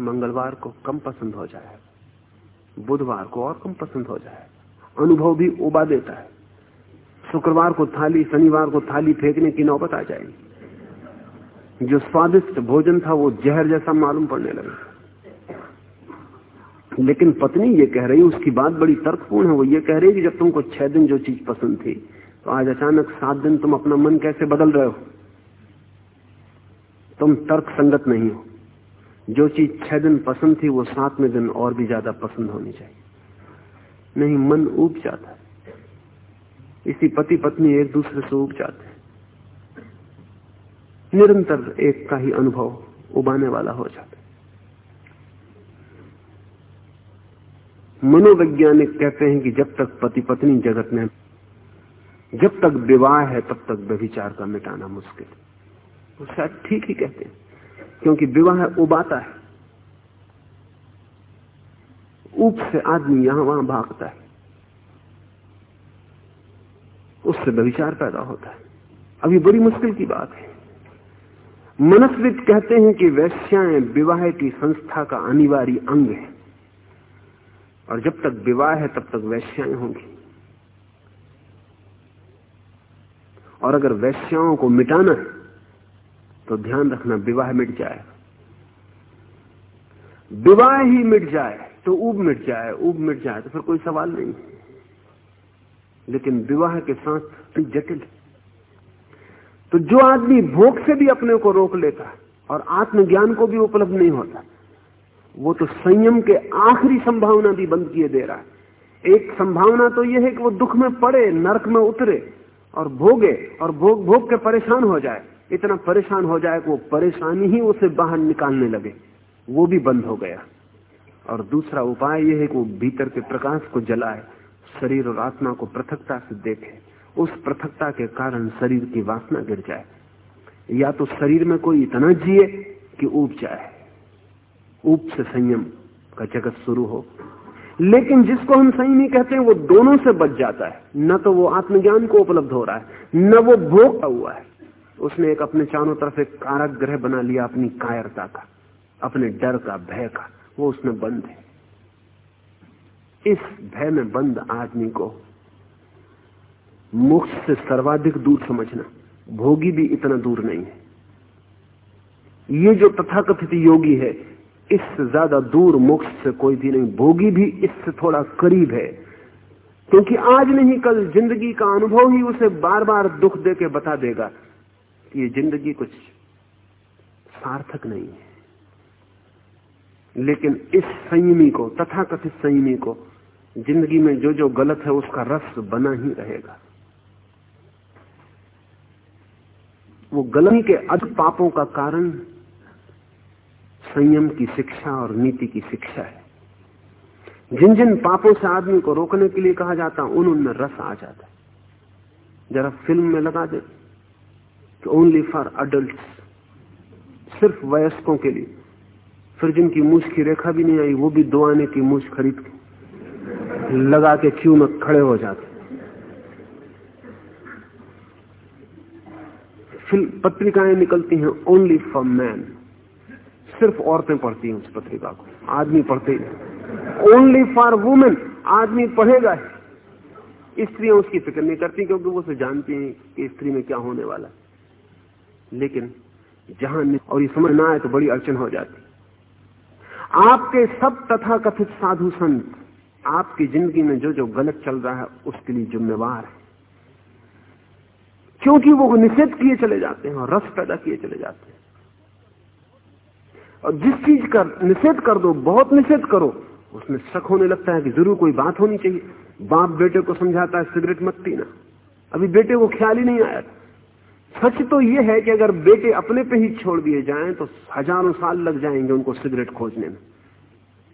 मंगलवार को कम पसंद हो जाए। बुधवार को और कम पसंद हो जाए। अनुभव भी उबा देता है। शुक्रवार को थाली, शनिवार को थाली फेंकने की नौबत आ जाएगी। जो स्वादिष्ट भोजन था, वो जहर जैसा मालूम पड़ने लगा। लेकिन पत्नी ये कह रही, उसकी बात बड़ी तर्कपूर्ण है। वो ये कह रही कि जब तुमको छह दिन जो चीज़ पसंद थी तो आज अचानक सात दिन तुम अपना मन कैसे बदल रहे हो? तुम तर्क संगत नहीं हो। जो चीज़ छह दिन पसंद थी, वो सातवें दिन और भी ज़्यादा पसंद होनी चाहिए। नहीं, मन ऊब जाता है। इसी पति पत्नी एक दूसरे से ऊब जाते हैं। निरंतर एक का ही अनुभव उबाने वाला हो जाता है। मनोवैज्ञानिक कहते हैं कि जब तक पति पत्नी जगत में, जब तक विवाह है, तब तक व्यभिचार का मिटाना मुश्किल है। वो शायद ठीक ही कहते हैं, क्योंकि विवाह उबाता है। ऊप से आदमी यहाँ वहाँ भागता है। उससे व्यविचार पैदा होता है। अभी बड़ी मुश्किल की बात है। मनस्वित कहते हैं कि वैश्याएँ विवाह की संस्था का अनिवार्य अंग है। और जब तक विवाह है, तब तक वैश्याएँ होंगी। और अगर वैश्याओं को मिटाना है तो ध्यान रखना, विवाह मिट जाए। विवाह ही मिट जाए तो ऊब मिट जाए, ऊब मिट जाए तो फिर कोई सवाल नहीं। लेकिन विवाह के साथ जटिल। तो जो आदमी भोग से भी अपने को रोक लेता और आत्मज्ञान को भी उपलब्ध नहीं होता, वो तो संयम के आखिरी संभावना भी बंद किए दे रहा है। एक संभावना तो यह है कि वो दुख में पड़े, नरक में उतरे और भोगे और भोग भोग के परेशान हो जाए। इतना परेशान हो जाए कि वो परेशानी ही उसे बाहर निकालने लगे। वो भी बंद हो गया। और दूसरा उपाय यह है कि वो भीतर के प्रकाश को जलाए, शरीर और आत्मा को पृथकता से देखे। उस पृथकता के कारण शरीर की वासना गिर जाए। या तो शरीर में कोई इतना जिए कि ऊप जाए। ऊप से संयम का जगत शुरू हो। लेकिन जिसको हम संयमी कहते, वो दोनों से बच जाता है। न तो वो आत्मज्ञान को उपलब्ध हो रहा है, न वो भोग हुआ है। उसने एक अपने चारों तरफ़ एक कारक ग्रह बना लिया अपनी कायरता का, अपने डर का, भय का। वो उसमें बंद है। इस भय में बंद आदमी को मोक्ष से सर्वाधिक दूर समझना, भोगी भी इतना दूर नहीं है। ये जो तथाकथित योगी है, इससे ज़्यादा दूर मोक्ष से कोई भी नहीं, भोगी भी इससे थोड़ा करीब है। क्योंकि आज नहीं, कल ज़िंदगी का अनुभव ही उसे बार बार दुख दे के बता देगा। ये ज़िंदगी कुछ सार्थक नहीं है। लेकिन इस संयमी को, तथाकथित संयमी को, ज़िंदगी में जो जो गलत है, उसका रस बना ही रहेगा। वो गलती के अध पापों का कारण संयम की शिक्षा और नीति की शिक्षा है। जिन जिन पापों से आदमी को रोकने के लिए कहा जाता है उन उनमें रस आ जाता है। जरा फ़िल्म में लगा दे। ओनली फॉर अडल्ट सिर्फ़ वयस्कों के लिए। फिर जिनकी मूछ की रेखा भी नहीं आई, वो भी दो आने की मूछ खरीद लगा के क्यू में खड़े हो जाते। पत्रिकाएँ निकलती हैं ओनली फॉर मैन सिर्फ़ औरतें पढ़ती हैं उस पत्रिका को। आदमी पढ़ते ही ओनली फॉर वुमेन आदमी पढ़ेगा स्त्रियाँ उसकी फ़िक्र नहीं करती क्योंकि वो उसे जानती हैं कि स्त्री में क्या होने वाला लेकिन जहाँ और ये समझ ना आए तो बड़ी अड़चन हो जाती। आपके सब तथा कथित साधु संत, आपकी ज़िंदगी में जो जो गलत चल रहा है, उसके लिए जिम्मेवार है। क्योंकि वो निषेध किए चले जाते हैं और रस पैदा किए चले जाते हैं। और जिस चीज़ का निषेध कर दो, बहुत निषेध करो, उसमें शक होने लगता है कि ज़रूर कोई बात होनी चाहिए। बाप बेटे को समझाता है, सिगरेट मत पीना। अभी बेटे को ख्याल ही नहीं आया सच तो यह है कि अगर बेटे अपने पे ही छोड़ दिए जाएँ तो हज़ारों साल लग जाएँगे उनको सिगरेट खोजने में।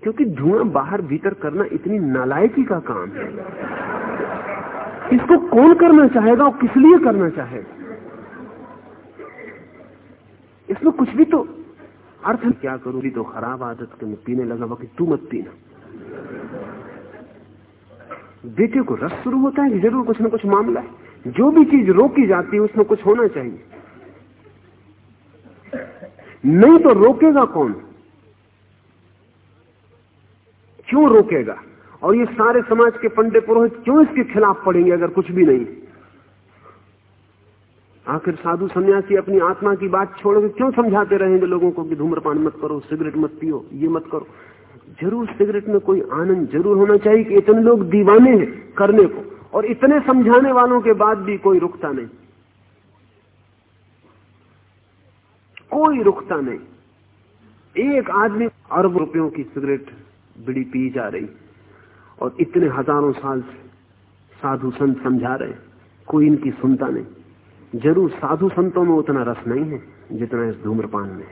क्योंकि धुआँ बाहर भीतर करना इतनी नालायकी का काम है। इसको कौन करना चाहेगा और किस लिए करना चाहेगा? इसमें कुछ भी तो अर्थ क्या करूँगी तो खराब आदत के मैं पीने लगा बाकी तू मत पीना। बेटे को रस शुरू होता है ज़रूर कुछ ना कुछ मामला है। जो भी चीज़ रोकी जाती है, उसमें कुछ होना चाहिए। नहीं तो रोकेगा कौन? क्यों रोकेगा? और ये सारे समाज के पंडे पुरोहित क्यों इसके खिलाफ पड़ेंगे अगर कुछ भी नहीं? आखिर साधु सन्यासी अपनी आत्मा की बात छोड़ के क्यों समझाते रहेंगे लोगों को कि धूम्रपान मत करो, सिगरेट मत पियो, ये मत करो? ज़रूर सिगरेट में कोई आनंद ज़रूर होना चाहिए कि इतने लोग दीवाने हैं करने को। और इतने समझाने वालों के बाद भी कोई रुकता नहीं। कोई रुकता नहीं। एक आदमी अरब रुपयों की सिगरेट बिड़ी पी जा रही और इतने हज़ारों साल से साधु संत समझा रहे कोई इनकी सुनता नहीं। ज़रूर साधु संतों में उतना रस नहीं है जितना इस धूम्रपान में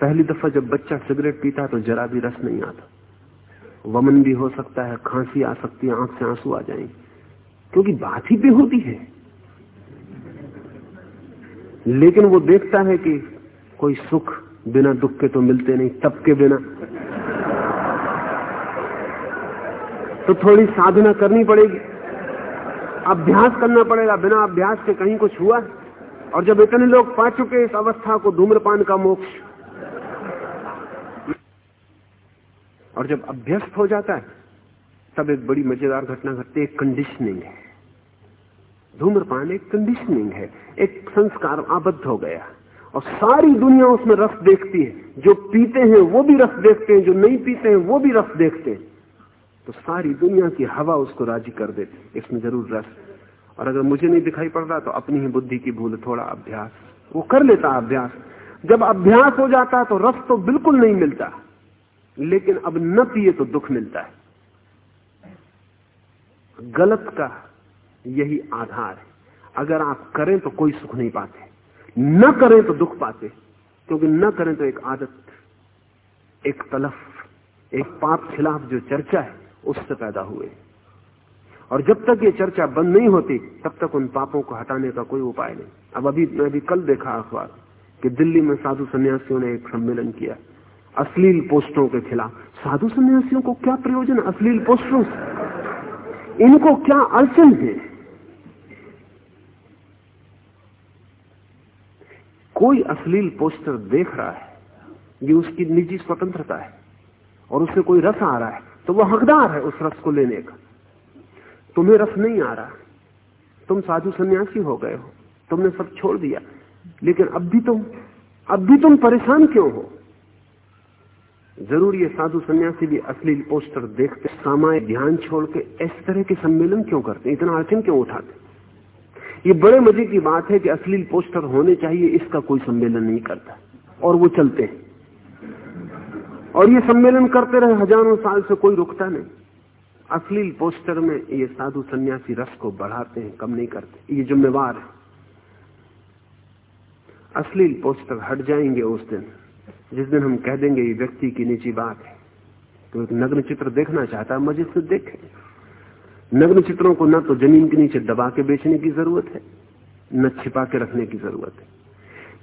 पहली दफ़ा जब बच्चा सिगरेट पीता तो जरा भी रस नहीं आता। वमन भी हो सकता है, खांसी आ सकती है, आँख से आँसू आ जाएँगे। क्योंकि बात ही बेहोती है। लेकिन वो देखता है कि कोई सुख बिना दुख के तो मिलते नहीं तब के बिना। तो थोड़ी साधना करनी पड़ेगी। अभ्यास करना पड़ेगा। बिना अभ्यास के कहीं कुछ हुआ? और जब इतने लोग पा चुके इस अवस्था को, धूम्रपान का मोक्ष और जब अभ्यस्त हो जाता है, तब एक बड़ी मज़ेदार घटना घटती है कंडीशनिंग है। धूम्रपान एक कंडीशनिंग है, एक संस्कार आबद्ध हो गया। और सारी दुनिया उसमें रस देखती है, जो पीते हैं वो भी रस देखते हैं, जो नहीं पीते हैं वो भी रस देखते हैं। तो सारी दुनिया की हवा उसको राज़ी कर देती इसमें ज़रूर रस। और अगर मुझे नहीं दिखाई पड़ रहा तो अपनी ही बुद्धि की भूल, थोड़ा अभ्यास। वो कर लेता अभ्यास। जब अभ्यास हो जाता तो रस तो बिल्कुल नहीं मिलता। लेकिन अब न पिए तो दुख मिलता है। गलत का यही आधार है। अगर आप करें तो कोई सुख नहीं पाते। न करें तो दुख पाते। क्योंकि न करें तो एक आदत, एक तलफ, एक पाप खिलाफ जो चर्चा है, उससे पैदा हुए। और जब तक ये चर्चा बंद नहीं होती, तब तक उन पापों को हटाने का कोई उपाय नहीं। अब अभी, मैं अभी कल देखा अखबार कि दिल्ली में साधु सन्यासियों ने एक सम्मेलन किया। अश्लील पोस्टों के खिलाफ। साधु सन्यासियों को क्या प्रयोजन अश्लील पोस्टरों से? इनको क्या अड़चन है? कोई अश्लील पोस्टर देख रहा है, ये उसकी निजी स्वतंत्रता है, और उससे कोई रस आ रहा है तो वो हकदार है उस रस को लेने का। तुम्हें रस नहीं आ रहा। तुम साधु सन्यासी हो गए हो। तुमने सब छोड़ दिया। लेकिन अब भी तुम, अब भी तुम परेशान क्यों हो? ज़रूर ये साधु सन्यासी भी अश्लील पोस्टर देखते सामान्य ध्यान छोड़ के इस तरह के सम्मेलन क्यों करते इतना अड़चन क्यों उठाते ये बड़े मज़े की बात है कि अश्लील पोस्टर होने चाहिए, इसका कोई सम्मेलन नहीं करता। और वो चलते हैं। और ये सम्मेलन करते रहे हज़ारों साल से कोई रुकता नहीं। अश्लील पोस्टर में ये साधु सन्यासी रस को बढ़ाते हैं, कम नहीं करते। ये जिम्मेवार है। अश्लील पोस्टर हट जाएँगे उस दिन। जिस दिन हम कह देंगे ये व्यक्ति की निजी बात है तो एक नग्न चित्र देखना चाहता है मज़े से देखे। नग्न चित्रों को न तो ज़मीन के नीचे दबा के बेचने की ज़रूरत है, न छिपा के रखने की ज़रूरत है।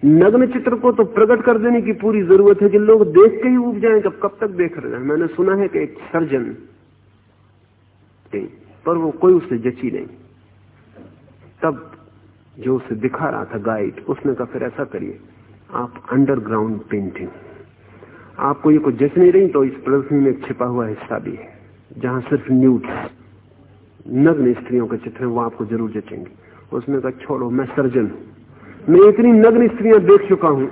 नग्न चित्र को तो प्रकट कर देने की पूरी ज़रूरत है कि लोग देख के ही उग जाएँ कब कब तक देख रहे हैं। मैंने सुना है कि एक सर्जन पर वो कोई उससे जची नहीं। तब जो उसे दिखा रहा था गाइड उसने कहा, फिर ऐसा करिए आप अंडरग्राउंड पेंटिंग आपको ये कुछ जच नहीं रही तो इस प्रदर्शनी में छिपा हुआ हिस्सा भी है, जहाँ सिर्फ़ न्यूट्स नग्न स्त्रियों के चित्र वो आपको ज़रूर जचेंगे उसने कहा, छोड़ो, मैं सर्जन हूँ। मैं इतनी नग्न स्त्रियाँ देख चुका हूँ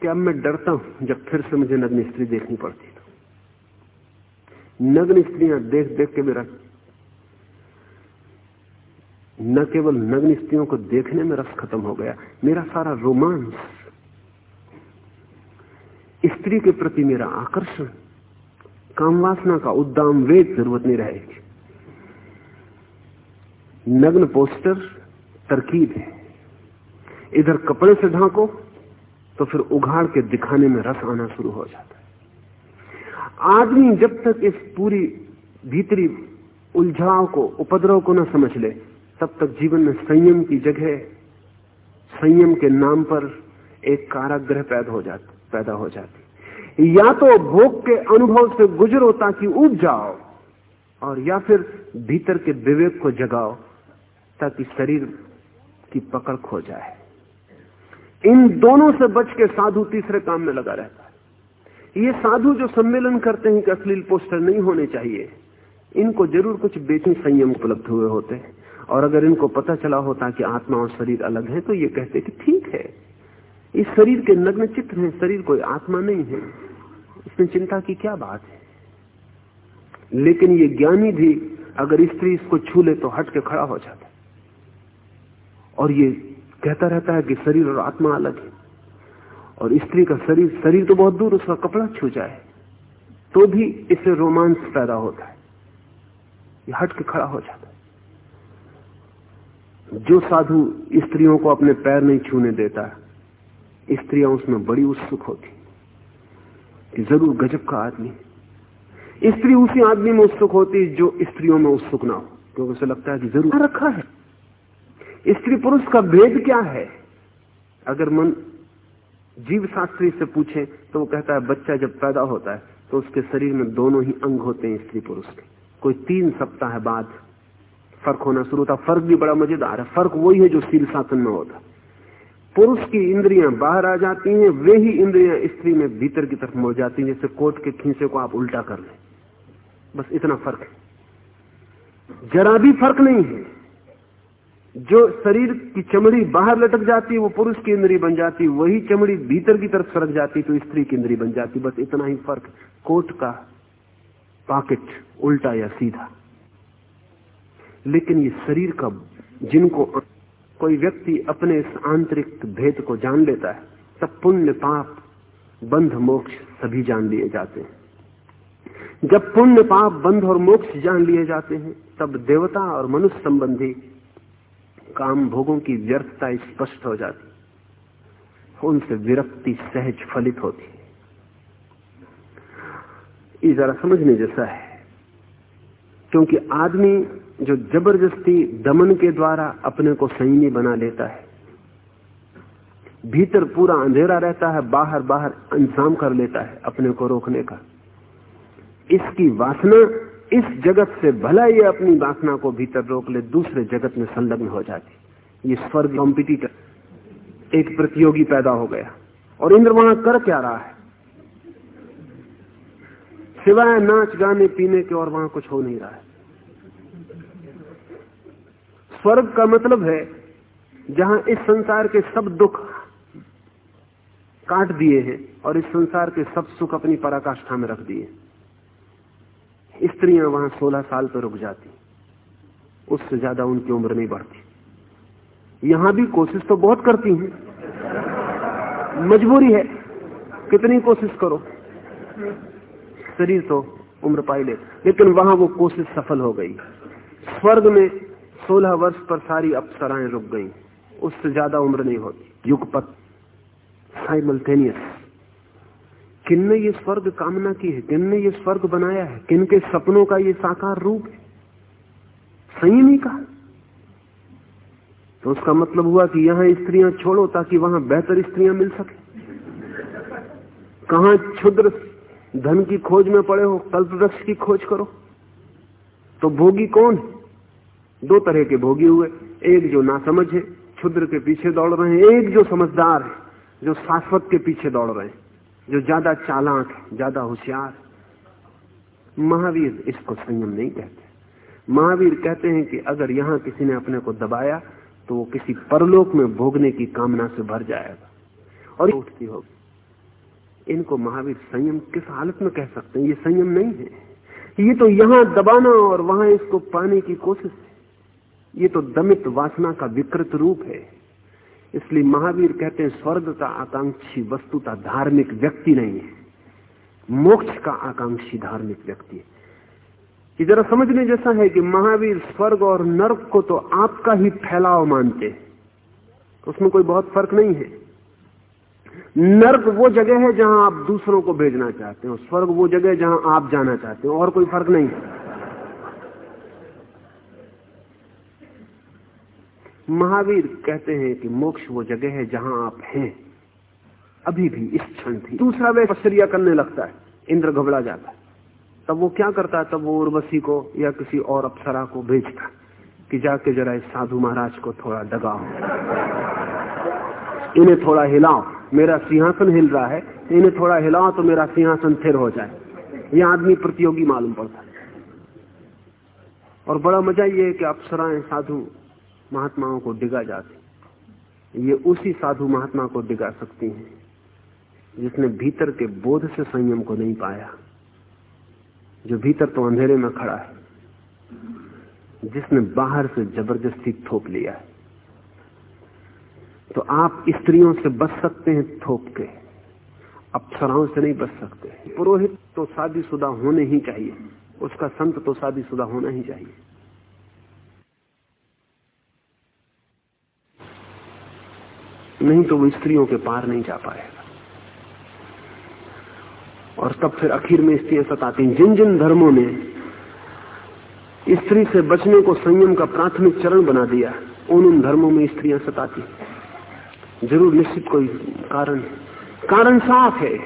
क्या मैं डरता हूँ जब फिर से मुझे नग्न स्त्री देखनी पड़ती नग्न स्त्रियाँ देख देख के मेरा न केवल नग्न स्त्रियों को देखने में रस खत्म हो गया, मेरा सारा रोमांस। स्त्री के प्रति मेरा आकर्षण, कामवासना का उद्दाम वेग ज़रूरत नहीं रहेगी। नग्न पोस्टर तरकीब है। इधर कपड़े से ढांको तो फिर उघाड़ के दिखाने में रस आना शुरू हो जाता है। आदमी जब तक इस पूरी भीतरी उलझाव को, उपद्रव को न समझ ले तब तक जीवन में संयम की जगह, संयम के नाम पर एक काराग्रह पैदा हो जाता, पैदा हो जाती। या तो भोग के अनुभव से गुजरो ताकि उब जाओ, और या फिर भीतर के विवेक को जगाओ, ताकि शरीर की पकड़ खो जाए। इन दोनों से बच के साधु तीसरे काम में लगा रहता है। ये साधु जो सम्मेलन करते हैं कि अश्लील पोस्टर नहीं होने चाहिए, इनको ज़रूर कुछ बेची संयम उपलब्ध हुए होते और अगर इनको पता चला होता कि आत्मा और शरीर अलग है तो ये कहते कि ठीक है। इस शरीर के नग्न चित्र हैं, शरीर कोई आत्मा नहीं है। इसमें चिंता की क्या बात है? लेकिन ये ज्ञानी भी अगर स्त्री इसको छू ले तो हट के खड़ा हो जाता और ये कहता रहता है कि शरीर और आत्मा अलग है। और स्त्री का शरीर शरीर तो बहुत दूर, उसका कपड़ा छू जाए तो भी इससे रोमांस पैदा होता है। ये हट के खड़ा हो जाता है। जो साधु स्त्रियों को अपने पैर नहीं छूने देता, स्त्रियाँ उसमें बड़ी उत्सुक होती कि ज़रूर गजब का आदमी स्त्री उसी आदमी में उत्सुक होती जो स्त्रियों में उत्सुक ना हो, क्योंकि उसे लगता है कि ज़रूर रखा है। स्त्री पुरुष का भेद क्या है? अगर मन जीव शास्त्री से पूछे तो वो कहता है, बच्चा जब पैदा होता है तो उसके शरीर में दोनों ही अंग होते हैं स्त्री पुरुष के। कोई तीन सप्ताह बाद फ़र्क होना शुरू होता, फ़र्क भी बड़ा मज़ेदार है। फ़र्क वही है जो शील शासन में होता। पुरुष की इंद्रियाँ बाहर आ जाती हैं, वे ही इंद्रियाँ स्त्री में भीतर की तरफ़ मुड़ जाती हैं, जैसे कोट के खींचे को आप उल्टा कर लें। बस इतना फ़र्क है। जरा भी फ़र्क नहीं है। जो शरीर की चमड़ी बाहर लटक जाती है वो पुरुष की इंद्री बन जाती, वही चमड़ी भीतर की तरफ़ सरक जाती तो स्त्री की इंद्री बन जाती। बस इतना ही फ़र्क कोट का पॉकेट उल्टा या सीधा। लेकिन ये शरीर का, जिनको कोई व्यक्ति अपने इस आंतरिक भेद को जान लेता है, तब पुण्य पाप, बंध मोक्ष सभी जान लिए जाते हैं। जब पुण्य पाप, बंध और मोक्ष जान लिए जाते हैं, तब देवता और मनुष्य संबंधी काम भोगों की व्यर्थता स्पष्ट हो जाती उनसे विरक्ति सहज फलित होती ये जरा समझने जैसा है। क्योंकि आदमी जो ज़बरदस्ती दमन के द्वारा अपने को संयमी बना लेता है, भीतर पूरा अंधेरा रहता है बाहर बाहर इंतज़ाम कर लेता है अपने को रोकने का। इसकी वासना इस जगत से भला ये अपनी वासना को भीतर रोक ले, दूसरे जगत में संलग्न हो जाती। ये स्वर्ग कॉम्पिटिटर एक प्रतियोगी पैदा हो गया और इंद्र वहाँ कर क्या रहा है? सिवाय नाच, गाने, पीने के और वहाँ कुछ हो नहीं रहा है। स्वर्ग का मतलब है जहाँ इस संसार के सब दुख काट दिए हैं और इस संसार के सब सुख अपनी पराकाष्ठा में रख दिए स्त्रियाँ वहाँ 16 साल पर रुक जाती, उससे ज़्यादा उनकी उम्र नहीं बढ़ती। यहाँ भी कोशिश तो बहुत करती हैं। मजबूरी है, कितनी कोशिश करो। शरीर तो उम्र पाई ले, लेकिन वहाँ वो कोशिश सफल हो गई। स्वर्ग में सोलह वर्ष पर सारी अप्सराएँ रुक गई। उससे ज़्यादा उम्र नहीं होती। युगपत साइमल्टेनियस किन ने ये स्वर्ग कामना की है? किन ने ये स्वर्ग बनाया है? किन के सपनों का ये साकार रूप है? संयमी का तो उसका मतलब हुआ कि यहाँ स्त्रियाँ छोड़ो ताकि वहाँ बेहतर स्त्रियाँ मिल सके। कहा क्षुद्र धन की खोज में पड़े हो कल्प वृक्ष की खोज करो। तो भोगी कौन? है दो तरह के भोगी हुए, एक जो नासमझ है, क्षुद्र के पीछे दौड़ रहे हैं, एक जो समझदार है, जो शाश्वत के पीछे दौड़ रहे हैं, जो ज़्यादा चालाक है, ज़्यादा होशियार महावीर इसको संयम नहीं कहते। महावीर कहते हैं कि अगर यहाँ किसी ने अपने को दबाया तो वो किसी परलोक में भोगने की कामना से भर जाएगा, और उठती होगी। इनको महावीर संयम किस हालत में कह सकते हैं? ये संयम नहीं है। ये तो यहाँ दबाना और वहाँ इसको पाने की कोशिश है। ये तो दमित वासना का विकृत रूप है। इसलिए महावीर कहते हैं, स्वर्ग का आकांक्षी वस्तुता धार्मिक व्यक्ति नहीं है। मोक्ष का आकांक्षी धार्मिक व्यक्ति है। कि जरा समझने जैसा है कि महावीर स्वर्ग और नर्क को तो आपका ही फैलाव मानते उसमें कोई बहुत फ़र्क नहीं है। नर्क वो जगह है जहाँ आप दूसरों को भेजना चाहते हो, स्वर्ग वो जगह जहाँ आप जाना चाहते हो, और कोई फ़र्क नहीं। है महावीर कहते हैं कि मोक्ष वो जगह है जहाँ आप हैं। अभी भी इस क्षण थी। दूसरा वे पसरिया करने लगता है। इंद्र घबरा जाता है। तब वो क्या करता है? तब वो उर्वशी को या किसी और अप्सरा को भेजता कि जाके जरा इस साधु महाराज को थोड़ा डगाओ इन्हें थोड़ा हिलाओ। मेरा सिंहासन हिल रहा है। इन्हें थोड़ा हिलाओ तो मेरा सिंहासन थिर हो जाए। यह आदमी प्रतियोगी मालूम पड़ता है। और बड़ा मज़ा ये है कि अप्सराएँ साधु महात्माओं को डिगा जाती ये उसी साधु महात्मा को डिगा सकती हैं, जिसने भीतर के बोध से संयम को नहीं पाया, जो भीतर तो अंधेरे में खड़ा है, जिसने बाहर से ज़बरदस्ती थोप लिया है। तो आप स्त्रियों से बच सकते हैं थोप के, अप्सराओं से नहीं बच सकते। पुरोहित तो शादीशुदा होने ही चाहिए, उसका संत तो शादीशुदा होना ही चाहिए। नहीं तो वो स्त्रियों के पार नहीं जा पाएगा। और तब फिर आखिर में स्त्री सताती। जिन जिन धर्मों ने स्त्री से बचने को संयम का प्राथमिक चरण बना दिया, उन उन धर्मों में स्त्रियाँ सताती। ज़रूर निश्चित कोई कारण कारण साफ़ है।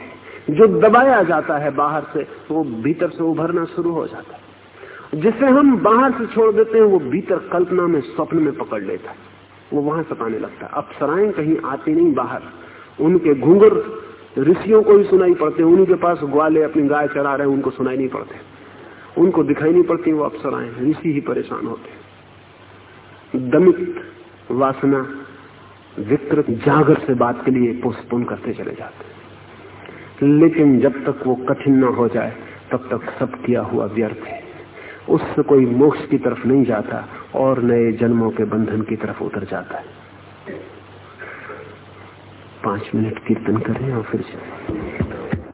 जो दबाया जाता है बाहर से, वो भीतर से उभरना शुरू हो जाता है। जिसे हम बाहर से छोड़ देते हैं, वो भीतर कल्पना में, स्वप्न में पकड़ लेता है। वो वहाँ सताने लगता है। अप्सराएँ कहीं आती नहीं बाहर। उनके घूंगर ऋषियों को ही सुनाई पड़ते हैं। उनके पास ग्वाले अपनी गाय चरा रहे हैं, उनको सुनाई नहीं पड़ते। उनको दिखाई नहीं पड़ती, वो अप्सराएँ ऋषि ही परेशान होते दमित वासना विकृत जागर से बात के लिए पोस्टपोन करते चले जाते लेकिन जब तक वो कठिन न हो जाए, तब तक सब किया हुआ व्यर्थ है। उससे कोई मोक्ष की तरफ़ नहीं जाता और नए जन्मों के बंधन की तरफ़ उतर जाता है। पाँच मिनट कीर्तन करें और फिर चलें।